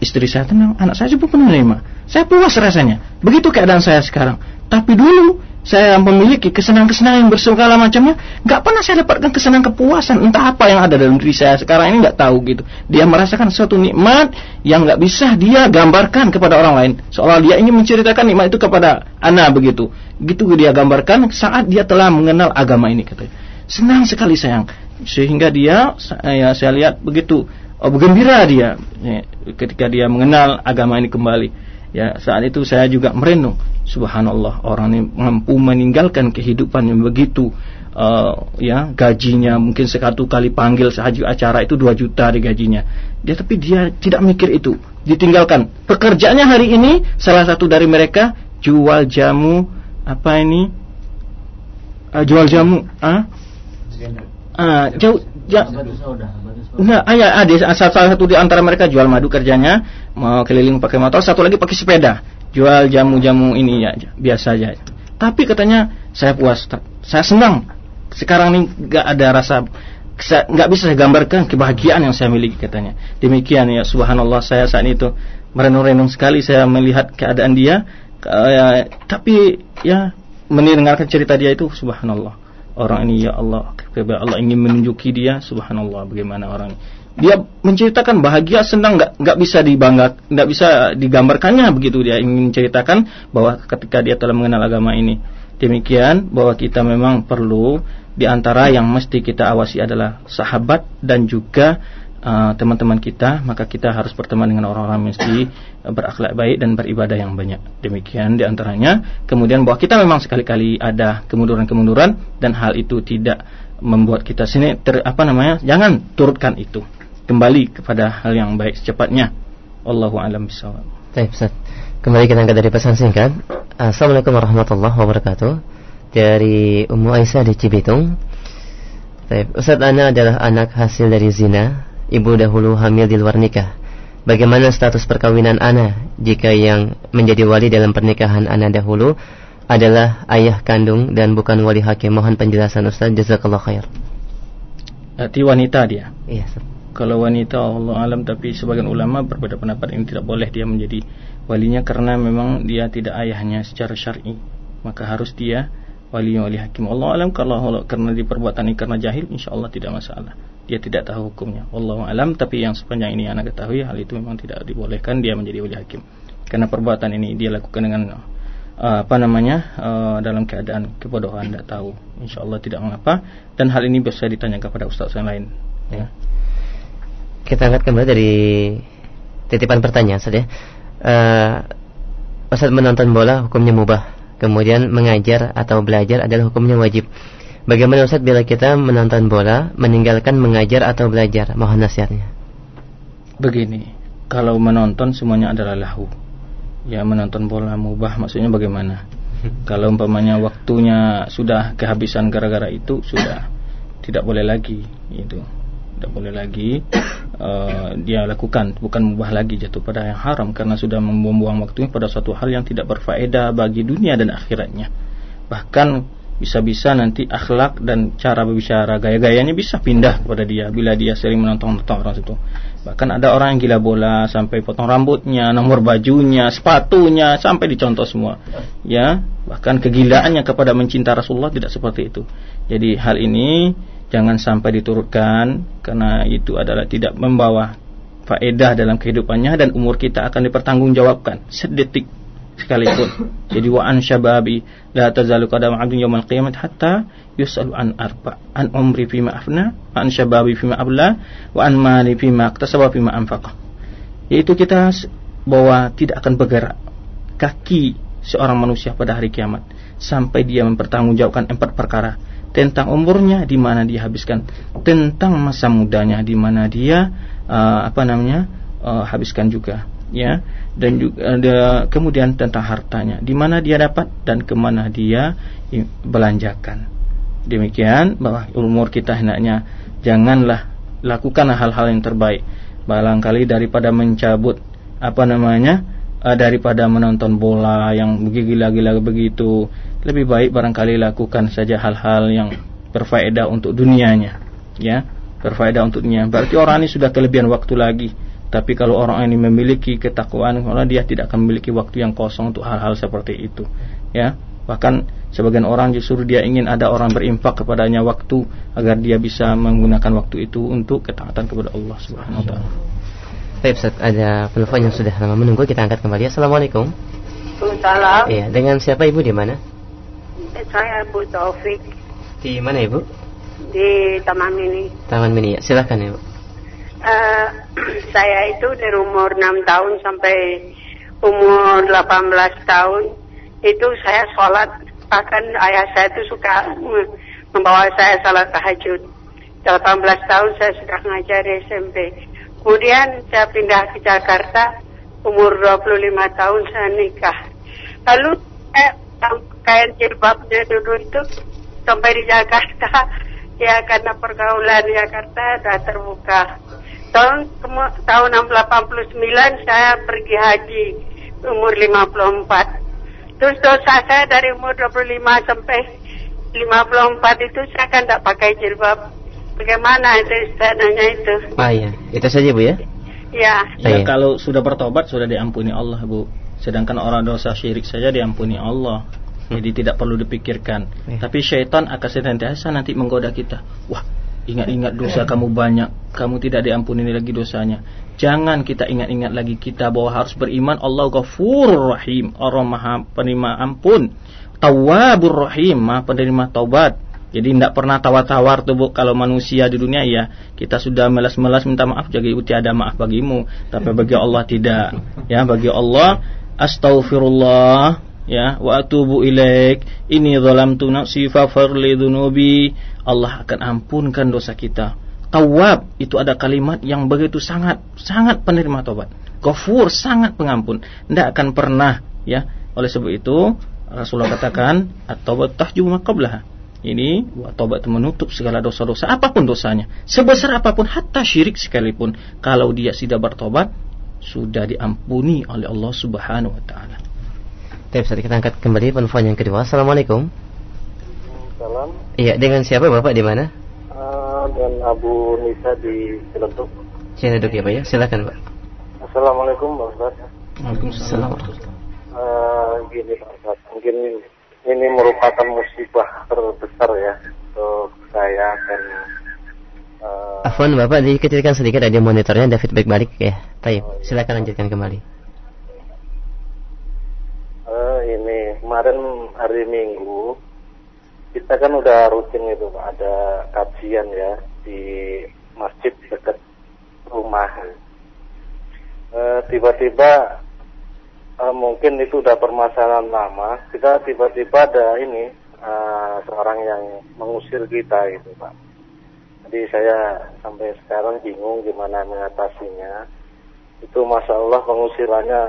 Istri saya tenang, anak saya juga menerima. Saya puas rasanya. Begitu keadaan saya sekarang. Tapi dulu saya memiliki kesenangan-kesenangan yang bersegala macamnya, nggak pernah saya dapatkan kesenangan kepuasan. Entah apa yang ada dalam diri saya sekarang ini nggak tahu gitu. Dia merasakan suatu nikmat yang nggak bisa dia gambarkan kepada orang lain. Seolah dia ingin menceritakan nikmat itu kepada anak begitu. Gitu dia gambarkan saat dia telah mengenal agama ini katanya. Senang sekali sayang sehingga dia ya saya lihat begitu oh, bergembira dia ya, ketika dia mengenal agama ini kembali ya saat itu saya juga merenung. Subhanallah orang ini mampu meninggalkan kehidupan yang begitu uh, ya gajinya mungkin satu kali panggil sahaja acara itu dua juta di gajinya. Dia tapi dia tidak mikir itu. Ditinggalkan. Pekerjaannya hari ini salah satu dari mereka jual jamu apa ini? Uh, jual jamu ah? Ah, jauh ya, Enggak, ah, ya, ada salah satu di antara mereka jual madu kerjanya, mau keliling pakai motor, satu lagi pakai sepeda, jual jamu-jamu ini ya, biasa aja. Tapi katanya saya puas, saya senang. Sekarang ini nggak ada rasa nggak bisa saya gambarkan kebahagiaan yang saya miliki katanya. Demikian ya subhanallah saya saat itu merenung-renung sekali saya melihat keadaan dia ya, tapi ya mendengarkan cerita dia itu subhanallah orang ini ya Allah Allah ingin menunjuki dia. Subhanallah bagaimana orang dia menceritakan bahagia senang nggak nggak bisa dibangga nggak bisa digambarkannya begitu. Dia ingin menceritakan bahwa ketika dia telah mengenal agama ini. Demikian bahwa kita memang perlu di antara yang mesti kita awasi adalah sahabat dan juga uh, teman-teman kita, maka kita harus berteman dengan orang-orang mesti uh, berakhlak baik dan beribadah yang banyak. Demikian di antaranya. Kemudian bahwa kita memang sekali-kali ada kemunduran-kemunduran dan hal itu tidak membuat kita sini ter, apa namanya? Jangan turutkan itu. Kembali kepada hal yang baik secepatnya. Allahu a'lam bishawab. Baik, Ustaz. Kembali kita angkat dari pesan singkat. Assalamualaikum warahmatullahi wabarakatuh. Dari Ummu Aisyah di Cibitung. Baik, Ustaz Ana adalah anak hasil dari zina. Ibu dahulu hamil di luar nikah. Bagaimana status perkawinan Ana jika yang menjadi wali dalam pernikahan Ana dahulu adalah ayah kandung dan bukan wali hakim? Mohon penjelasan Ustaz. Jazakallah khair. Arti wanita dia. Iya, Ustaz. Kalau wanita Allah alam tapi sebagian ulama berbeda pendapat ini tidak boleh dia menjadi walinya karena memang dia tidak ayahnya secara syar'i. Maka harus dia wali wali hakim. Allah alam kalau karena di perbuatan ini karena jahil insya Allah tidak masalah. Dia tidak tahu hukumnya. Allah alam tapi yang sepanjang ini anak ketahui hal itu memang tidak dibolehkan dia menjadi wali hakim. Karena perbuatan ini dia lakukan dengan uh, apa namanya uh, dalam keadaan kebodohan tidak tahu. Insya Allah tidak mengapa. Dan hal ini bisa ditanya kepada ustaz yang lain. Ya. kita angkat kembali dari titipan pertanyaan saja uh, Ustaz menonton bola hukumnya mubah Kemudian mengajar atau belajar adalah hukumnya wajib. Bagaimana Ustaz bila kita menonton bola, meninggalkan mengajar atau belajar? Mohon nasihatnya. Begini, kalau menonton semuanya adalah lahu. Ya menonton bola mubah maksudnya bagaimana? kalau umpamanya waktunya sudah kehabisan gara-gara itu sudah tidak boleh lagi itu tidak boleh lagi uh, dia lakukan. Bukan mubah lagi jatuh pada yang haram karena sudah membuang waktunya pada suatu hal yang tidak berfaedah bagi dunia dan akhiratnya. Bahkan bisa-bisa nanti akhlak dan cara berbicara gaya-gayanya bisa pindah kepada dia bila dia sering menonton-nonton orang itu bahkan ada orang yang gila bola sampai potong rambutnya nomor bajunya sepatunya sampai dicontoh semua. Ya bahkan kegilaannya kepada mencinta Rasulullah tidak seperti itu. Jadi hal ini jangan sampai diturutkan karena itu adalah tidak membawa faedah dalam kehidupannya dan umur kita akan dipertanggungjawabkan sedetik sekalipun. Jadi wa an syababi la tazalu qadam 'abdin yaumil qiyamah hatta yus'alu an arba an umri fima afna wa an syababi fima abla wa an mali fima iktasaba fima anfaqa. Yaitu kita bahwa tidak akan bergerak kaki seorang manusia pada hari kiamat sampai dia mempertanggungjawabkan empat perkara tentang umurnya di mana dia habiskan, tentang masa mudanya di mana dia uh, apa namanya uh, habiskan juga, ya, dan juga uh, kemudian tentang hartanya, di mana dia dapat dan ke mana dia belanjakan. Demikian bahwa umur kita hendaknya janganlah lakukan hal-hal yang terbaik, barangkali daripada mencabut apa namanya uh, daripada menonton bola yang gila-gila begitu lebih baik barangkali lakukan saja hal-hal yang berfaedah untuk dunianya ya berfaedah untuk dunia berarti orang ini sudah kelebihan waktu lagi tapi kalau orang ini memiliki ketakwaan orang dia tidak akan memiliki waktu yang kosong untuk hal-hal seperti itu ya bahkan sebagian orang justru dia ingin ada orang berimpak kepadanya waktu agar dia bisa menggunakan waktu itu untuk ketaatan kepada Allah Subhanahu wa taala Baik Ustaz, ada penelpon yang sudah lama menunggu, kita angkat kembali. Assalamualaikum. Waalaikumsalam. Iya, dengan siapa Ibu di mana? Saya Bu Taufik. Di mana Ibu? Di Taman Mini. Taman Mini, ya. silahkan Ibu. Uh, saya itu dari umur 6 tahun sampai umur 18 tahun itu saya sholat bahkan ayah saya itu suka membawa saya salat tahajud 18 tahun saya sudah ngajar di SMP Kemudian saya pindah ke Jakarta, umur 25 tahun saya nikah. Lalu eh, kain jilbabnya dulu itu sampai di Jakarta, ya karena pergaulan di Jakarta sudah terbuka. Tahun tahun 89 saya pergi haji umur 54. Terus dosa saya dari umur 25 sampai 54 itu saya kan tidak pakai jilbab Bagaimana itu istananya itu? Ah iya, itu saja Bu ya? Ya. Ya, kalau sudah bertobat sudah diampuni Allah Bu. Sedangkan orang dosa syirik saja diampuni Allah. Hmm. Jadi tidak perlu dipikirkan. Ya. Tapi syaitan akan senantiasa nanti menggoda kita. Wah, ingat-ingat dosa kamu banyak, kamu tidak diampuni lagi dosanya. Jangan kita ingat-ingat lagi kita bahwa harus beriman Allah Ghafur Rahim, Allah Maha penerima ampun, Tawwabur Rahim, Maha penerima taubat Jadi tidak pernah tawar-tawar tuh bu kalau manusia di dunia ya kita sudah melas-melas minta maaf jadi tiada maaf bagimu. Tapi bagi Allah tidak. Ya bagi Allah astaghfirullah ya wa atubu ilaik ini zalamtu nafsi faghfirli dzunubi Allah akan ampunkan dosa kita. Tawab itu ada kalimat yang begitu sangat sangat penerima tobat. Ghafur sangat pengampun. Tidak akan pernah ya. Oleh sebab itu Rasulullah katakan at-taubat tahjubu ma qablaha ini taubat menutup segala dosa-dosa apa pun dosanya sebesar apa pun hatta syirik sekalipun kalau dia sudah bertobat sudah diampuni oleh Allah Subhanahu wa taala. Baik, bisa kita angkat kembali penelpon yang kedua. Assalamualaikum. Salam. Iya, dengan siapa Bapak di mana? Uh, dan Abu Nisa di Ciledug. Ciledug ya Pak ya, silakan Pak. Assalamualaikum Pak Ustaz. Waalaikumsalam. Uh, gini Pak Ustaz, mungkin ini merupakan musibah terbesar ya untuk saya dan uh, Afwan Bapak dikecilkan sedikit ada monitornya David baik balik ya. Baik, oh, iya. silakan lanjutkan kembali. Uh, ini kemarin hari Minggu kita kan udah rutin itu Pak, ada kajian ya di masjid dekat rumah. Tiba-tiba uh, mungkin itu udah permasalahan lama. Kita tiba-tiba ada ini uh, seorang yang mengusir kita gitu pak. Jadi saya sampai sekarang bingung gimana mengatasinya. Itu masya Allah pengusirannya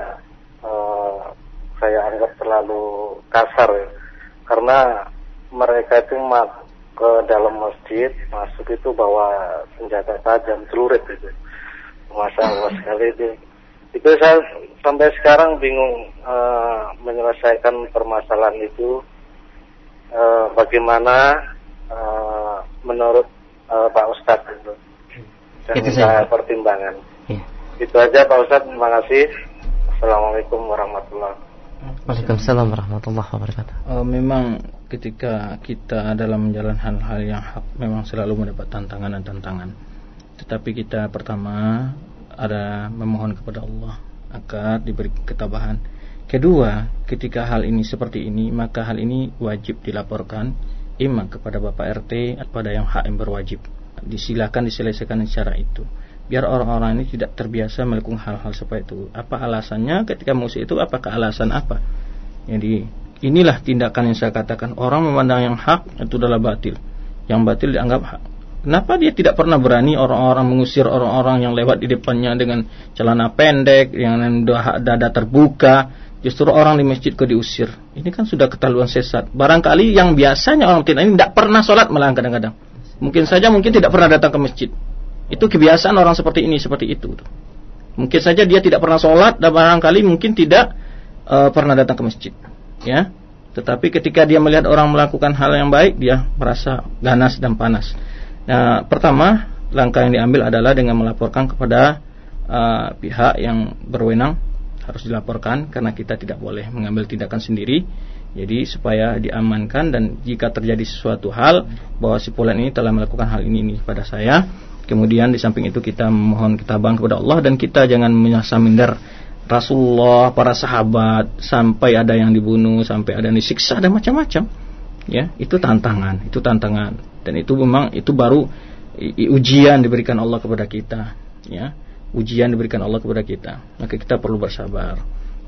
uh, saya anggap terlalu kasar ya. Karena mereka itu mak ke dalam masjid masuk itu bawa senjata tajam celurit itu. Masya Allah sekali itu itu saya sampai sekarang bingung uh, menyelesaikan permasalahan itu uh, bagaimana menurut uh, Pak Ustadz itu dan itu saya pertimbangan ya. itu aja Pak Ustadz terima kasih Assalamualaikum warahmatullahi Waalaikumsalam warahmatullahi wabarakatuh. Uh, memang ketika kita dalam menjalankan hal-hal yang hak memang selalu mendapat tantangan dan tantangan. Tetapi kita pertama ada memohon kepada Allah agar diberi ketabahan. Kedua, ketika hal ini seperti ini, maka hal ini wajib dilaporkan imam kepada Bapak RT kepada yang yang berwajib. Disilakan diselesaikan secara itu. Biar orang-orang ini tidak terbiasa melakukan hal-hal seperti itu. Apa alasannya ketika musuh itu? Apakah alasan apa? Jadi inilah tindakan yang saya katakan orang memandang yang hak itu adalah batil. Yang batil dianggap hak. Kenapa dia tidak pernah berani orang-orang mengusir orang-orang yang lewat di depannya dengan celana pendek, yang dada terbuka, justru orang di masjid kok diusir. Ini kan sudah ketahuan sesat. Barangkali yang biasanya orang tidak ini tidak pernah sholat malah kadang-kadang. Mungkin saja mungkin tidak pernah datang ke masjid. Itu kebiasaan orang seperti ini, seperti itu. Mungkin saja dia tidak pernah sholat dan barangkali mungkin tidak uh, pernah datang ke masjid. Ya, tetapi ketika dia melihat orang melakukan hal yang baik, dia merasa ganas dan panas. Nah, pertama langkah yang diambil adalah dengan melaporkan kepada uh, pihak yang berwenang harus dilaporkan karena kita tidak boleh mengambil tindakan sendiri. Jadi supaya diamankan dan jika terjadi sesuatu hal bahwa si Polan ini telah melakukan hal ini, ini pada saya, kemudian di samping itu kita memohon ketabahan kepada Allah dan kita jangan menyasa minder Rasulullah, para sahabat sampai ada yang dibunuh, sampai ada yang disiksa dan macam-macam. Ya, itu tantangan, itu tantangan dan itu memang itu baru ujian diberikan Allah kepada kita ya ujian diberikan Allah kepada kita maka kita perlu bersabar.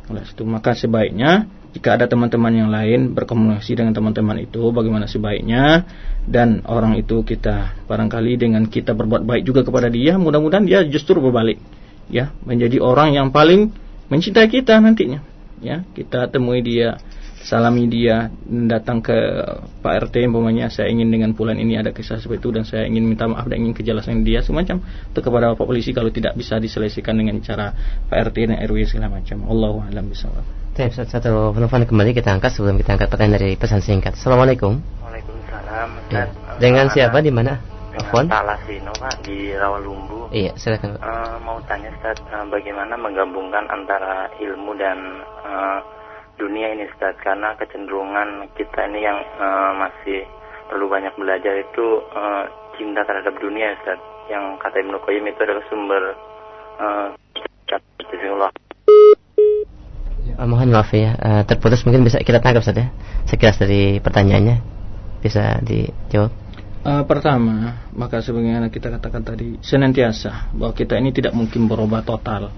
Oleh itu maka sebaiknya jika ada teman-teman yang lain berkomunikasi dengan teman-teman itu bagaimana sebaiknya? Dan orang itu kita barangkali dengan kita berbuat baik juga kepada dia mudah-mudahan dia justru berbalik ya. Menjadi orang yang paling mencintai kita nantinya ya. Kita temui dia salami dia datang ke Pak RT umpamanya saya ingin dengan bulan ini ada kisah seperti itu dan saya ingin minta maaf dan ingin kejelasan dia semacam atau kepada Bapak polisi kalau tidak bisa diselesaikan dengan cara Pak RT dan RW segala macam Allahu a'lam bishawab. Satu, satu penelpon kembali kita angkat sebelum kita angkat pertanyaan dari pesan singkat. Assalamualaikum. Waalaikumsalam. Ya. Dengan siapa di mana? Dengan Talasino Pak di Rawalumbu. Iya, silakan. Uh, mau tanya Ustaz, uh, bagaimana menggabungkan antara ilmu dan uh, dunia ini Ustaz karena kecenderungan kita ini yang uh, masih perlu banyak belajar itu uh, cinta terhadap dunia Ustaz yang kata Ibnu Qayyim itu adalah sumber uh, Allah. Uh, mohon maaf ya, uh, terputus mungkin bisa kita tangkap saja ya, sekilas dari pertanyaannya. bisa dijawab? Uh, pertama, maka sebagaimana kita katakan tadi, senantiasa bahwa kita ini tidak mungkin berubah total.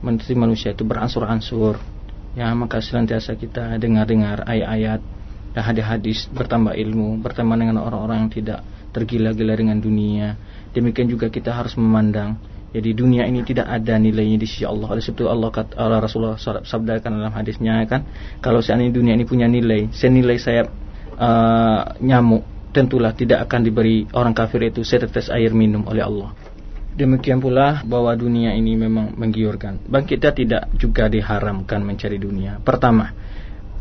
Menjadi manusia itu beransur-ansur. Ya, maka senantiasa kita dengar-dengar ayat-ayat dan hadis-hadis, bertambah ilmu, berteman dengan orang-orang yang tidak tergila-gila dengan dunia. Demikian juga kita harus memandang jadi dunia ini tidak ada nilainya di sisi Allah. Oleh sebab itu Allah kata Allah Rasulullah sabdakan dalam hadisnya kan, kalau seandainya dunia ini punya nilai, senilai saya uh, nyamuk, tentulah tidak akan diberi orang kafir itu setetes air minum oleh Allah. Demikian pula bahwa dunia ini memang menggiurkan. Bang kita tidak juga diharamkan mencari dunia. Pertama,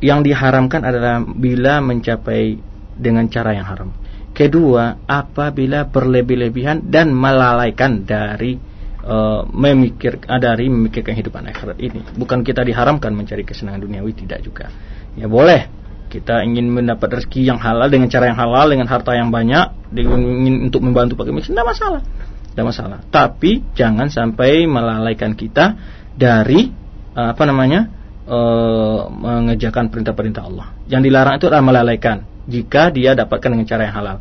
yang diharamkan adalah bila mencapai dengan cara yang haram. Kedua, apabila berlebih-lebihan dan melalaikan dari uh, memikir dari memikirkan kehidupan akhirat ini. Bukan kita diharamkan mencari kesenangan duniawi tidak juga. Ya boleh kita ingin mendapat rezeki yang halal dengan cara yang halal dengan harta yang banyak ingin untuk membantu pakai miskin tidak masalah tidak masalah. Tapi jangan sampai melalaikan kita dari uh, apa namanya mengejarkan perintah-perintah Allah. Yang dilarang itu adalah melalaikan. Jika dia dapatkan dengan cara yang halal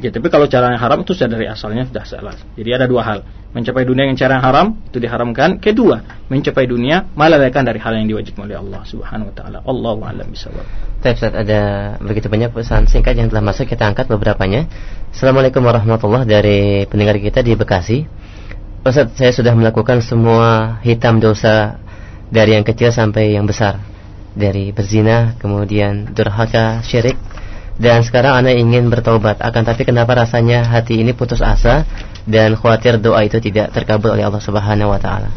Ya, tapi kalau cara yang haram itu sudah dari asalnya sudah salah. Jadi ada dua hal. Mencapai dunia dengan cara yang haram itu diharamkan. Kedua, mencapai dunia melalaikan dari hal yang diwajibkan oleh Allah Subhanahu wa taala. Allahu a'lam bishawab. Baik, Ustaz, ada begitu banyak pesan singkat yang telah masuk kita angkat beberapanya. Assalamualaikum warahmatullahi dari pendengar kita di Bekasi. Ustaz, saya sudah melakukan semua hitam dosa dari yang kecil sampai yang besar. Dari berzina, kemudian durhaka, syirik, dan sekarang anda ingin bertobat akan tapi kenapa rasanya hati ini putus asa dan khawatir doa itu tidak terkabul oleh Allah Subhanahu wa taala.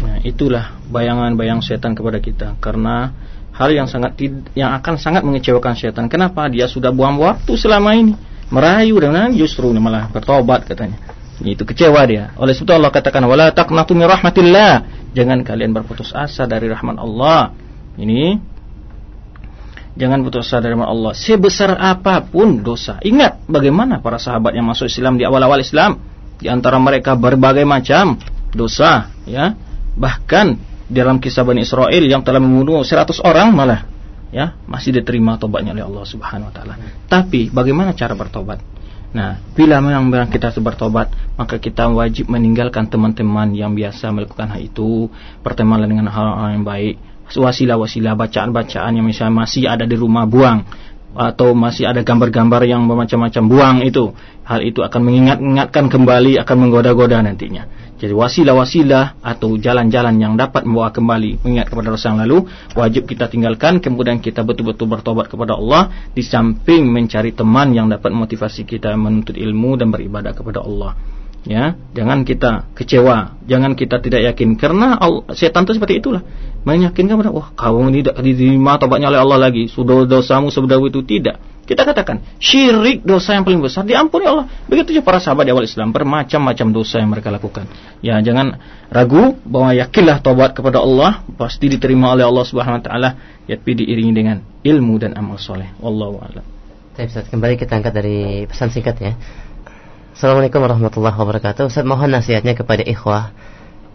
Nah, itulah bayangan-bayang setan kepada kita karena hal yang sangat yang akan sangat mengecewakan setan. Kenapa? Dia sudah buang waktu selama ini merayu dan justru malah bertobat katanya. Itu kecewa dia. Oleh sebab itu Allah katakan wala taqnatu min rahmatillah. Jangan kalian berputus asa dari rahmat Allah. Ini Jangan putus asa dari Allah. Sebesar apa pun dosa. Ingat bagaimana para sahabat yang masuk Islam di awal-awal Islam. Di antara mereka berbagai macam dosa. ya Bahkan dalam kisah Bani Israel yang telah membunuh 100 orang malah. ya Masih diterima tobatnya oleh Allah subhanahu wa ta'ala. Tapi bagaimana cara bertobat? Nah, bila memang kita bertobat, maka kita wajib meninggalkan teman-teman yang biasa melakukan hal itu, pertemanan dengan hal-hal yang baik, wasilah-wasilah bacaan-bacaan yang misalnya masih ada di rumah buang atau masih ada gambar-gambar yang bermacam-macam buang itu hal itu akan mengingat-ingatkan kembali akan menggoda-goda nantinya. Jadi wasilah-wasilah atau jalan-jalan yang dapat membawa kembali mengingat kepada dosa yang lalu wajib kita tinggalkan. Kemudian kita betul-betul bertobat kepada Allah di samping mencari teman yang dapat motivasi kita menuntut ilmu dan beribadah kepada Allah ya jangan kita kecewa jangan kita tidak yakin. Karena Allah, setan itu seperti itulah. Meyakinkan pada wah kamu tidak diterima tobatnya oleh Allah lagi. Sudah dosamu sebedau itu. Tidak. Kita katakan syirik dosa yang paling besar diampuni Allah. Begitu juga para sahabat di awal Islam bermacam-macam dosa yang mereka lakukan. Ya jangan ragu bahwa yakinlah tobat kepada Allah pasti diterima oleh Allah Subhanahu wa taala. Ya tapi diiringi dengan ilmu dan amal soleh. Wallahu a'lam. Kembali kita angkat dari pesan singkat ya Assalamualaikum warahmatullahi wabarakatuh. Ustaz mohon nasihatnya kepada ikhwah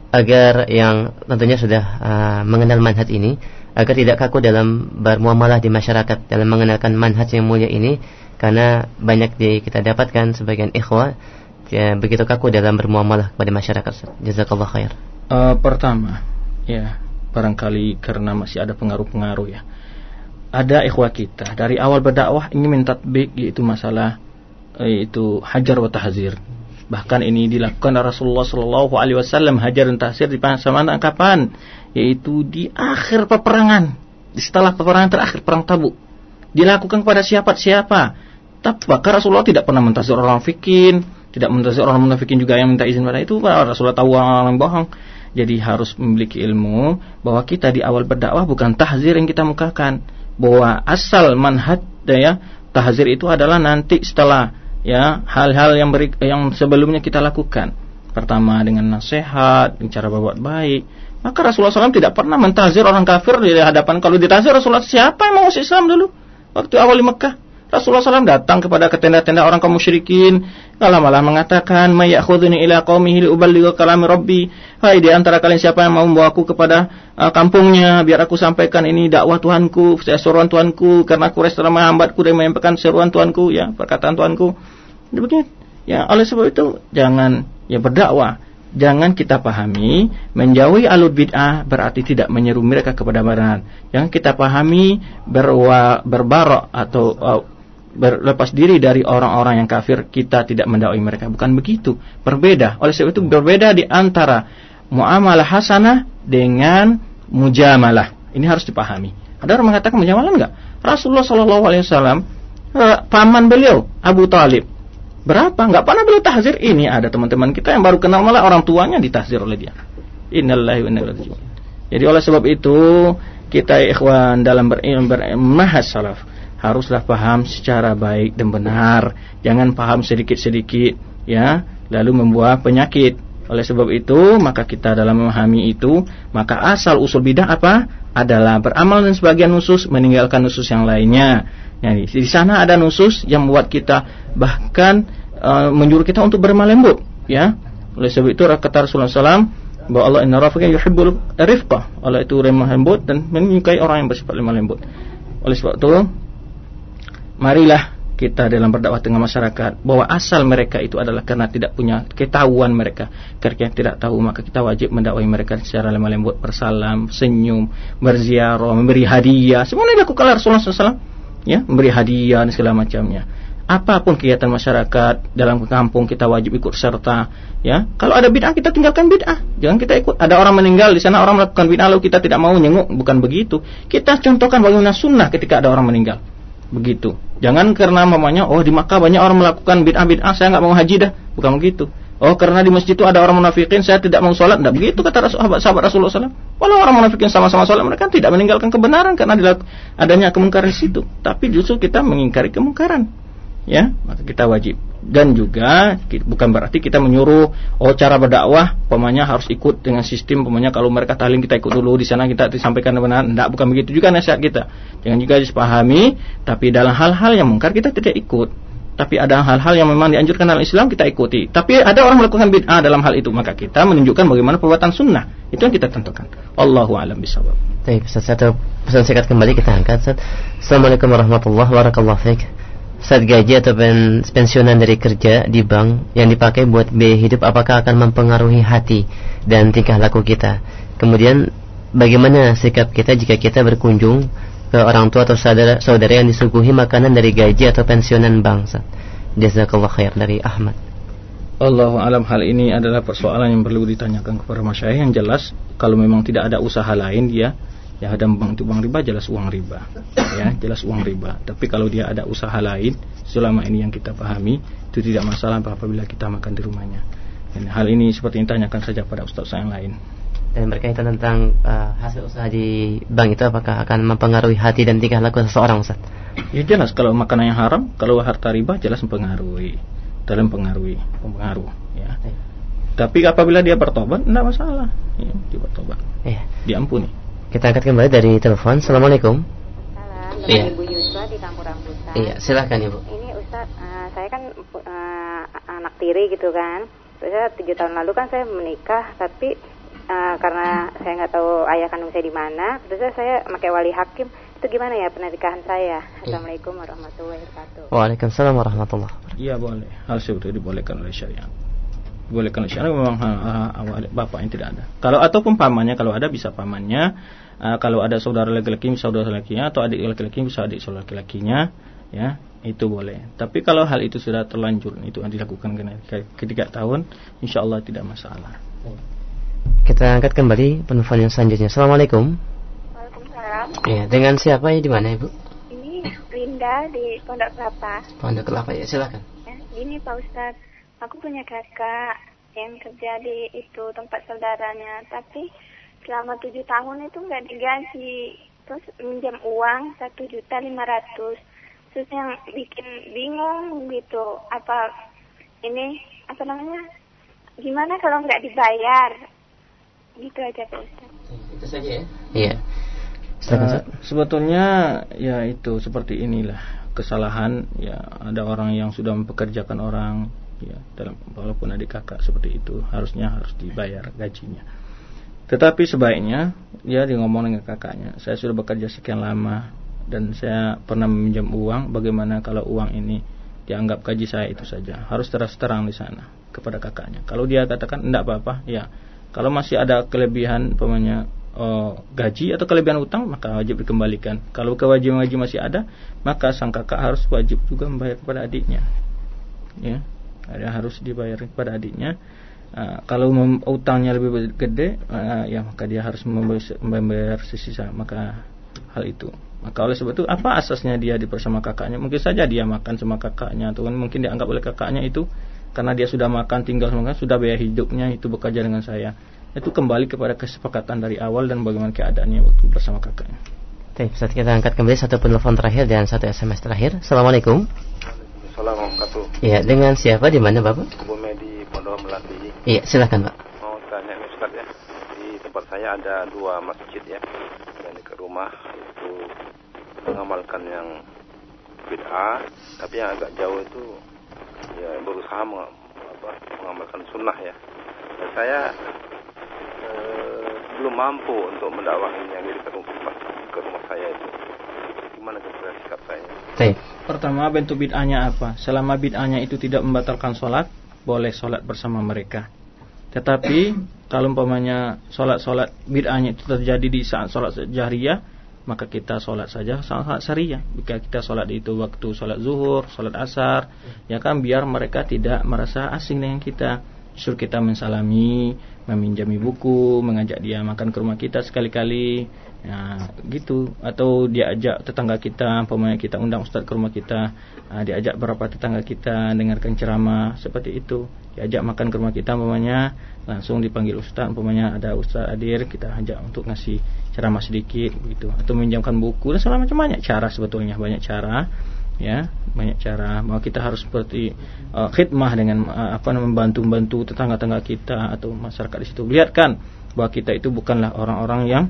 agar yang tentunya sudah uh, mengenal manhaj ini agar tidak kaku dalam bermuamalah di masyarakat dalam mengenalkan manhaj yang mulia ini karena banyak di kita dapatkan sebagian ikhwah ya, begitu kaku dalam bermuamalah kepada masyarakat. Jazakallah khair. Uh, pertama, ya barangkali karena masih ada pengaruh-pengaruh ya. Ada ikhwah kita dari awal berdakwah ingin mentatbik yaitu masalah itu hajar wa tahzir. Bahkan ini dilakukan Rasulullah Shallallahu Alaihi Wasallam hajar dan tahzir di mana kapan? Yaitu di akhir peperangan, setelah peperangan terakhir perang Tabuk. Dilakukan kepada siapa siapa. Tapi bahkan Rasulullah tidak pernah mentahzir orang fikin, tidak mentahzir orang munafikin juga yang minta izin pada itu. Rasulullah tahu orang yang bohong. Jadi harus memiliki ilmu bahwa kita di awal berdakwah bukan tahzir yang kita mukakan, bahwa asal manhaj ya tahzir itu adalah nanti setelah ya hal-hal yang beri, yang sebelumnya kita lakukan. Pertama dengan nasihat, dengan cara berbuat baik. Maka Rasulullah SAW tidak pernah mentazir orang kafir di hadapan. Kalau ditazir Rasulullah siapa yang mau Islam dulu? Waktu awal di Mekah. Rasulullah SAW datang kepada ke tenda-tenda orang kaum musyrikin, malah malah mengatakan, "Mayyakhuduni ila qaumihi liuballigha kalami rabbi." Hai di antara kalian siapa yang mau membawaku kepada uh, kampungnya biar aku sampaikan ini dakwah Tuhanku, seruan Tuhanku karena aku rela menghambatku dan menyampaikan seruan Tuhanku ya, perkataan Tuhanku. Begitu. Ya, oleh sebab itu jangan ya berdakwah jangan kita pahami menjauhi alur bid'ah berarti tidak menyeru mereka kepada barat. Yang kita pahami berwa, berbarok atau uh, berlepas diri dari orang-orang yang kafir kita tidak mendakwai mereka. Bukan begitu. Berbeda. Oleh sebab itu berbeda di antara muamalah hasanah dengan mujamalah. Ini harus dipahami. Ada orang mengatakan mujamalah enggak? Rasulullah Shallallahu Alaihi Wasallam uh, paman beliau Abu Talib Berapa? Enggak pernah beliau tahzir. Ini ada teman-teman kita yang baru kenal malah orang tuanya ditahzir oleh dia. Innalillahi wa inna Jadi oleh sebab itu kita ikhwan dalam bermahas salaf haruslah paham secara baik dan benar. Jangan paham sedikit-sedikit ya, lalu membuat penyakit. Oleh sebab itu, maka kita dalam memahami itu, maka asal usul bidah apa? Adalah beramal dan sebagian nusus, meninggalkan nusus yang lainnya. Ya, di sana ada nusus yang membuat kita bahkan uh, menyuruh kita untuk berlemah lembut, ya. Oleh sebab itu kata Rasulullah SAW bahwa Allah inna rafiqan yuhibbul rifqah. Allah itu lemah lembut dan menyukai orang yang bersifat lemah lembut. Oleh sebab itu marilah kita dalam berdakwah dengan masyarakat bahwa asal mereka itu adalah karena tidak punya ketahuan mereka. Karena tidak tahu maka kita wajib mendakwai mereka secara lemah lembut, bersalam, senyum, berziarah, memberi hadiah. Semua ini dilakukan Rasulullah SAW ya memberi hadiah dan segala macamnya. Apa pun kegiatan masyarakat dalam kampung kita wajib ikut serta ya. Kalau ada bid'ah kita tinggalkan bid'ah. Jangan kita ikut. Ada orang meninggal di sana orang melakukan bid'ah lalu kita tidak mau nyenguk. Bukan begitu. Kita contohkan bagaimana sunnah ketika ada orang meninggal begitu. Jangan karena mamanya oh di Makkah banyak orang melakukan bid'ah bid'ah saya nggak mau haji dah. Bukan begitu. Oh karena di masjid itu ada orang munafikin saya tidak mau sholat. Tidak begitu kata sahabat, sahabat Rasulullah SAW Walau orang munafikin sama-sama sholat Mereka tidak meninggalkan kebenaran Karena adanya kemungkaran di situ. Tapi justru kita mengingkari kemungkaran Ya maka kita wajib Dan juga bukan berarti kita menyuruh Oh cara berdakwah Pemanya harus ikut dengan sistem Pemanya kalau mereka talim kita ikut dulu di sana kita disampaikan benar Tidak bukan begitu juga nasihat kita Jangan juga disepahami Tapi dalam hal-hal yang mungkar kita tidak ikut tapi ada hal-hal yang memang dianjurkan dalam Islam kita ikuti. Tapi ada orang melakukan bid'ah dalam hal itu, maka kita menunjukkan bagaimana perbuatan sunnah. Itu yang kita tentukan. Allahu a'lam bishawab. Baik, pesan singkat kembali kita angkat. Assalamualaikum warahmatullahi wabarakatuh. Saat gaji atau pensiunan dari kerja di bank yang dipakai buat biaya hidup apakah akan mempengaruhi hati dan tingkah laku kita? Kemudian bagaimana sikap kita jika kita berkunjung ke orang tua atau saudara, saudara yang disuguhi makanan dari gaji atau pensiunan bangsa. Jazakallah khair dari Ahmad. Allah alam hal ini adalah persoalan yang perlu ditanyakan kepada masyarakat yang jelas kalau memang tidak ada usaha lain dia ya ada bank itu uang riba jelas uang riba ya jelas uang riba tapi kalau dia ada usaha lain selama ini yang kita pahami itu tidak masalah apabila kita makan di rumahnya dan hal ini seperti yang tanyakan saja pada ustaz yang lain dan berkaitan tentang uh, hasil usaha di bank itu apakah akan mempengaruhi hati dan tingkah laku seseorang Ustaz? Ya jelas kalau makanan yang haram, kalau harta riba jelas mempengaruhi dalam pengaruhi, mempengaruh ya. ya. Tapi apabila dia bertobat tidak masalah, ya, dia bertobat. Ya. Diampuni. Kita angkat kembali dari telepon. Assalamualaikum. Salam, iya. Ibu Yuswa di Kampung Rambutan. Iya, silahkan Ibu. Ini Ustaz, uh, saya kan uh, anak tiri gitu kan. Terus tujuh tahun lalu kan saya menikah, tapi uh, karena saya nggak tahu ayah kandung saya di mana terus saya pakai wali hakim itu gimana ya pernikahan saya iya. Assalamualaikum warahmatullahi wabarakatuh Waalaikumsalam warahmatullahi wabarakatuh Iya boleh hal seperti itu dibolehkan oleh syariat dibolehkan oleh syariat memang awal bapak yang tidak ada kalau ataupun pamannya kalau ada bisa pamannya uh, kalau ada saudara laki-laki saudara laki-lakinya atau adik laki-laki bisa adik saudara laki-lakinya ya itu boleh tapi kalau hal itu sudah terlanjur itu yang dilakukan ketika tahun insya Allah tidak masalah kita angkat kembali penelpon yang selanjutnya. Assalamualaikum. Waalaikumsalam. Ya, dengan siapa ya di mana Ibu? Ini Linda di Pondok Kelapa. Pondok Kelapa ya, silakan. Ya, ini Pak Ustadz, aku punya kakak yang kerja di itu tempat saudaranya, tapi selama tujuh tahun itu nggak digaji, terus minjam uang satu juta lima ratus, terus yang bikin bingung gitu, apa ini apa namanya? Gimana kalau nggak dibayar? Gitu aja Pak Ustaz. Itu saja ya? Iya. Uh, sebetulnya ya itu seperti inilah. kesalahan ya ada orang yang sudah mempekerjakan orang ya dalam walaupun adik kakak seperti itu harusnya harus dibayar gajinya tetapi sebaiknya ya dia ngomong dengan kakaknya saya sudah bekerja sekian lama dan saya pernah meminjam uang bagaimana kalau uang ini dianggap gaji saya itu saja? Harus terus terang di sana kepada kakaknya. Kalau dia katakan tidak apa-apa ya. Kalau masih ada kelebihan pemanya oh, gaji atau kelebihan utang maka wajib dikembalikan. Kalau kewajiban gaji masih ada maka sang kakak harus wajib juga membayar kepada adiknya. Ya ada harus dibayar kepada adiknya uh, kalau utangnya lebih gede uh, ya maka dia harus membayar sisa maka hal itu maka oleh sebab itu apa asasnya dia dipersama kakaknya mungkin saja dia makan sama kakaknya atau mungkin dianggap oleh kakaknya itu karena dia sudah makan tinggal sama sudah biaya hidupnya itu bekerja dengan saya itu kembali kepada kesepakatan dari awal dan bagaimana keadaannya waktu bersama kakaknya. Baik, saat kita angkat kembali satu telepon terakhir dan satu SMS terakhir. Assalamualaikum. Assalamualaikum. Iya, dengan siapa di mana Bapak? Bu Medi Pondok Melati. Iya, silakan Pak. Mau tanya nih Ustaz ya. Di tempat saya ada dua masjid ya. Dan ke rumah itu mengamalkan yang bid'ah, tapi yang agak jauh itu ya berusaha meng, apa, mengamalkan sunnah ya. Dan saya eh, belum mampu untuk mendakwahi yang di ke rumah, ke rumah saya itu. Gimana kira sikap saya? Baik. Pertama bentuk bid'ahnya apa? Selama bid'ahnya itu tidak membatalkan sholat, boleh sholat bersama mereka. Tetapi kalau umpamanya sholat-sholat bid'ahnya itu terjadi di saat sholat jahriyah, maka kita sholat saja sholat syariah. Jika kita sholat itu waktu sholat zuhur, sholat asar, ya kan biar mereka tidak merasa asing dengan kita. Suruh kita mensalami, meminjami buku, mengajak dia makan ke rumah kita sekali-kali, ya gitu. Atau diajak tetangga kita, pemain kita undang ustaz ke rumah kita, uh, diajak beberapa tetangga kita dengarkan ceramah seperti itu. Diajak makan ke rumah kita, pemainnya langsung dipanggil ustaz, pemainnya ada ustaz hadir, kita ajak untuk ngasih ceramah sedikit, gitu. Atau meminjamkan buku dan segala macam banyak cara sebetulnya, banyak cara ya banyak cara. Bahwa kita harus seperti uh, khidmah dengan uh, apa membantu-bantu tetangga-tetangga kita atau masyarakat di situ. Lihatkan bahwa kita itu bukanlah orang-orang yang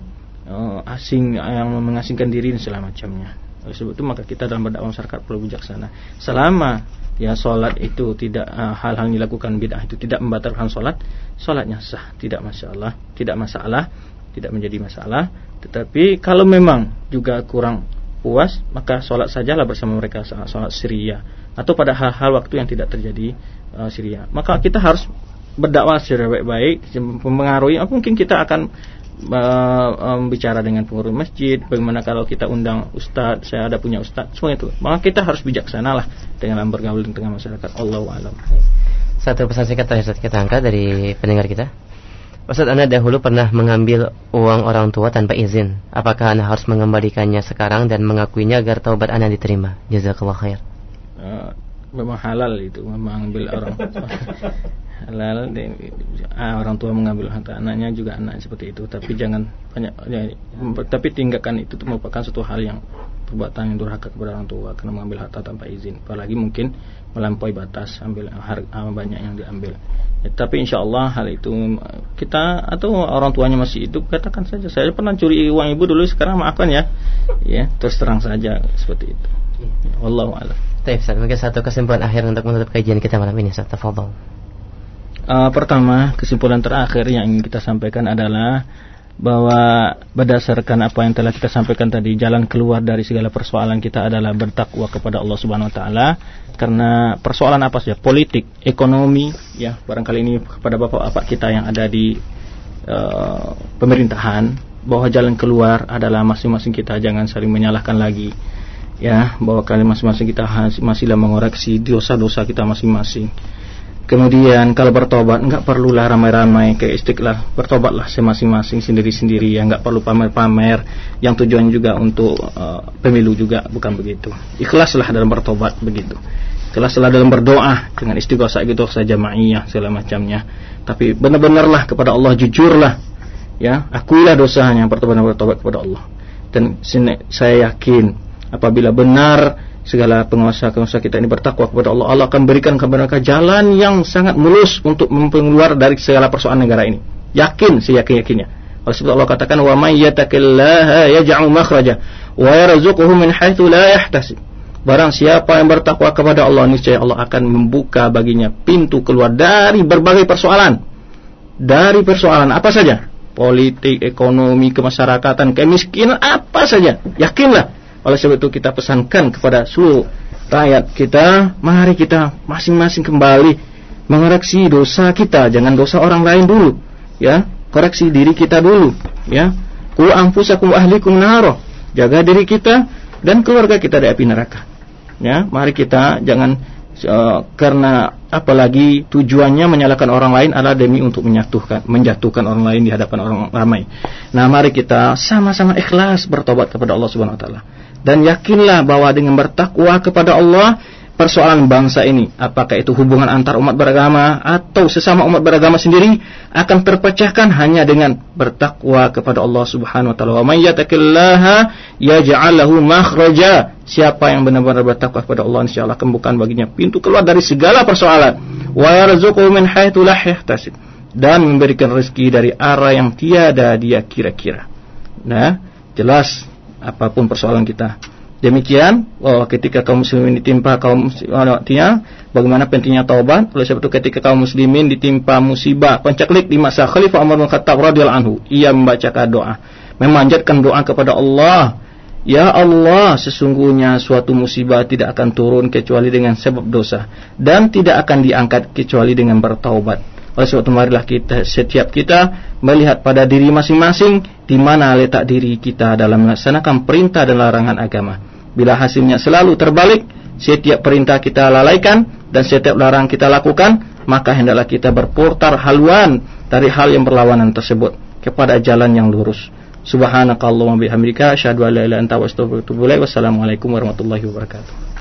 uh, asing yang mengasingkan diri dan segala macamnya. Oleh sebab itu maka kita dalam berdakwah masyarakat perlu bijaksana. Selama ya sholat itu tidak hal-hal yang dilakukan bid'ah itu tidak membatalkan sholat sholatnya sah. Tidak masalah tidak masalah tidak menjadi masalah. Tetapi kalau memang juga kurang puas maka sholat sajalah bersama mereka saat sholat Syria. Atau pada hal-hal waktu yang tidak terjadi uh, Syria. Maka kita harus berdakwah secara baik-baik mempengaruhi mungkin kita akan uh, um, bicara dengan pengurus masjid bagaimana kalau kita undang ustadz saya ada punya ustadz semua itu. Maka kita harus bijaksana lah dengan bergaul dengan masyarakat. Allah alam. Satu pesan singkat kita angkat dari pendengar kita Ustaz Anda dahulu pernah mengambil uang orang tua tanpa izin. Apakah Anda harus mengembalikannya sekarang dan mengakuinya agar taubat Anda diterima? Jazakallah khair. Uh, memang halal itu mengambil orang halal ah, orang tua mengambil harta anaknya juga anak seperti itu tapi jangan banyak ya, tapi tinggalkan itu merupakan suatu hal yang perbuatan yang durhaka kepada orang tua karena mengambil harta tanpa izin apalagi mungkin melampaui batas ambil harga ah, banyak yang diambil tapi insya Allah hal itu kita atau orang tuanya masih hidup katakan saja saya pernah curi uang ibu dulu sekarang maafkan ya ya terus terang saja seperti itu Wallahu a'lam. Baik, mungkin satu kesimpulan akhir untuk menutup kajian kita malam ini, Ustaz. Tafadhol. Uh, pertama, kesimpulan terakhir yang ingin kita sampaikan adalah bahwa berdasarkan apa yang telah kita sampaikan tadi jalan keluar dari segala persoalan kita adalah bertakwa kepada Allah Subhanahu wa taala. Karena persoalan apa saja? Politik, ekonomi ya barangkali ini kepada Bapak-bapak kita yang ada di uh, pemerintahan bahwa jalan keluar adalah masing-masing kita jangan saling menyalahkan lagi ya. Bahwa kalian masing-masing kita masihlah mengoreksi dosa-dosa kita masing-masing Kemudian kalau bertobat enggak perlulah ramai-ramai ke istiqlal, bertobatlah masing-masing sendiri-sendiri ya enggak perlu pamer-pamer yang tujuannya juga untuk uh, pemilu juga bukan begitu. Ikhlaslah dalam bertobat begitu. Ikhlaslah dalam berdoa dengan istighosah gitu saja ma'iyah segala macamnya. Tapi benar-benarlah kepada Allah jujurlah ya, akuilah dosanya bertobat bertobat kepada Allah. Dan saya yakin apabila benar segala penguasa-penguasa kita ini bertakwa kepada Allah, Allah akan berikan kepada mereka jalan yang sangat mulus untuk mempengeluar dari segala persoalan negara ini. Yakin, seyakin-yakinnya. Oleh sebab Allah katakan, "Wa may yattaqillaha yaj'al makhraja wa yarzuquhu min haitsu la yahtasib." Barang siapa yang bertakwa kepada Allah niscaya Allah akan membuka baginya pintu keluar dari berbagai persoalan. Dari persoalan apa saja? Politik, ekonomi, kemasyarakatan, kemiskinan, apa saja. Yakinlah. Oleh sebab itu kita pesankan kepada seluruh rakyat kita, mari kita masing-masing kembali mengoreksi dosa kita, jangan dosa orang lain dulu, ya. Koreksi diri kita dulu, ya. Ku anfusakum ahlikum naro. Jaga diri kita dan keluarga kita dari api neraka ya mari kita jangan uh, karena apalagi tujuannya menyalahkan orang lain adalah demi untuk menyatukan menjatuhkan orang lain di hadapan orang ramai nah mari kita sama-sama ikhlas bertobat kepada Allah Subhanahu wa taala dan yakinlah bahwa dengan bertakwa kepada Allah persoalan bangsa ini, apakah itu hubungan antar umat beragama atau sesama umat beragama sendiri akan terpecahkan hanya dengan bertakwa kepada Allah Subhanahu wa taala. Wa may yattaqillaha yaj'al lahu makhraja. Siapa yang benar-benar bertakwa kepada Allah insyaallah akan bukan baginya pintu keluar dari segala persoalan. Wa yarzuqhu min haitsu la yahtasib dan memberikan rezeki dari arah yang tiada dia kira-kira. Nah, jelas apa pun persoalan kita Demikian bahwa ketika kaum muslimin ditimpa kaum muslimin bagaimana pentingnya taubat. Oleh sebab itu ketika kaum muslimin ditimpa musibah pencaklik di masa Khalifah Umar bin Khattab radhiyallahu anhu, ia membacakan doa, memanjatkan doa kepada Allah. Ya Allah, sesungguhnya suatu musibah tidak akan turun kecuali dengan sebab dosa dan tidak akan diangkat kecuali dengan bertaubat. Oleh sebab itu marilah kita setiap kita melihat pada diri masing-masing di mana letak diri kita dalam melaksanakan perintah dan larangan agama. Bila hasilnya selalu terbalik, setiap perintah kita lalaikan dan setiap larang kita lakukan, maka hendaklah kita berputar haluan dari hal yang berlawanan tersebut kepada jalan yang lurus. Subhanakallahumma bihamdika asyhadu an la ilaha illa anta astaghfiruka wa atubu ilaik. Wassalamualaikum warahmatullahi wabarakatuh.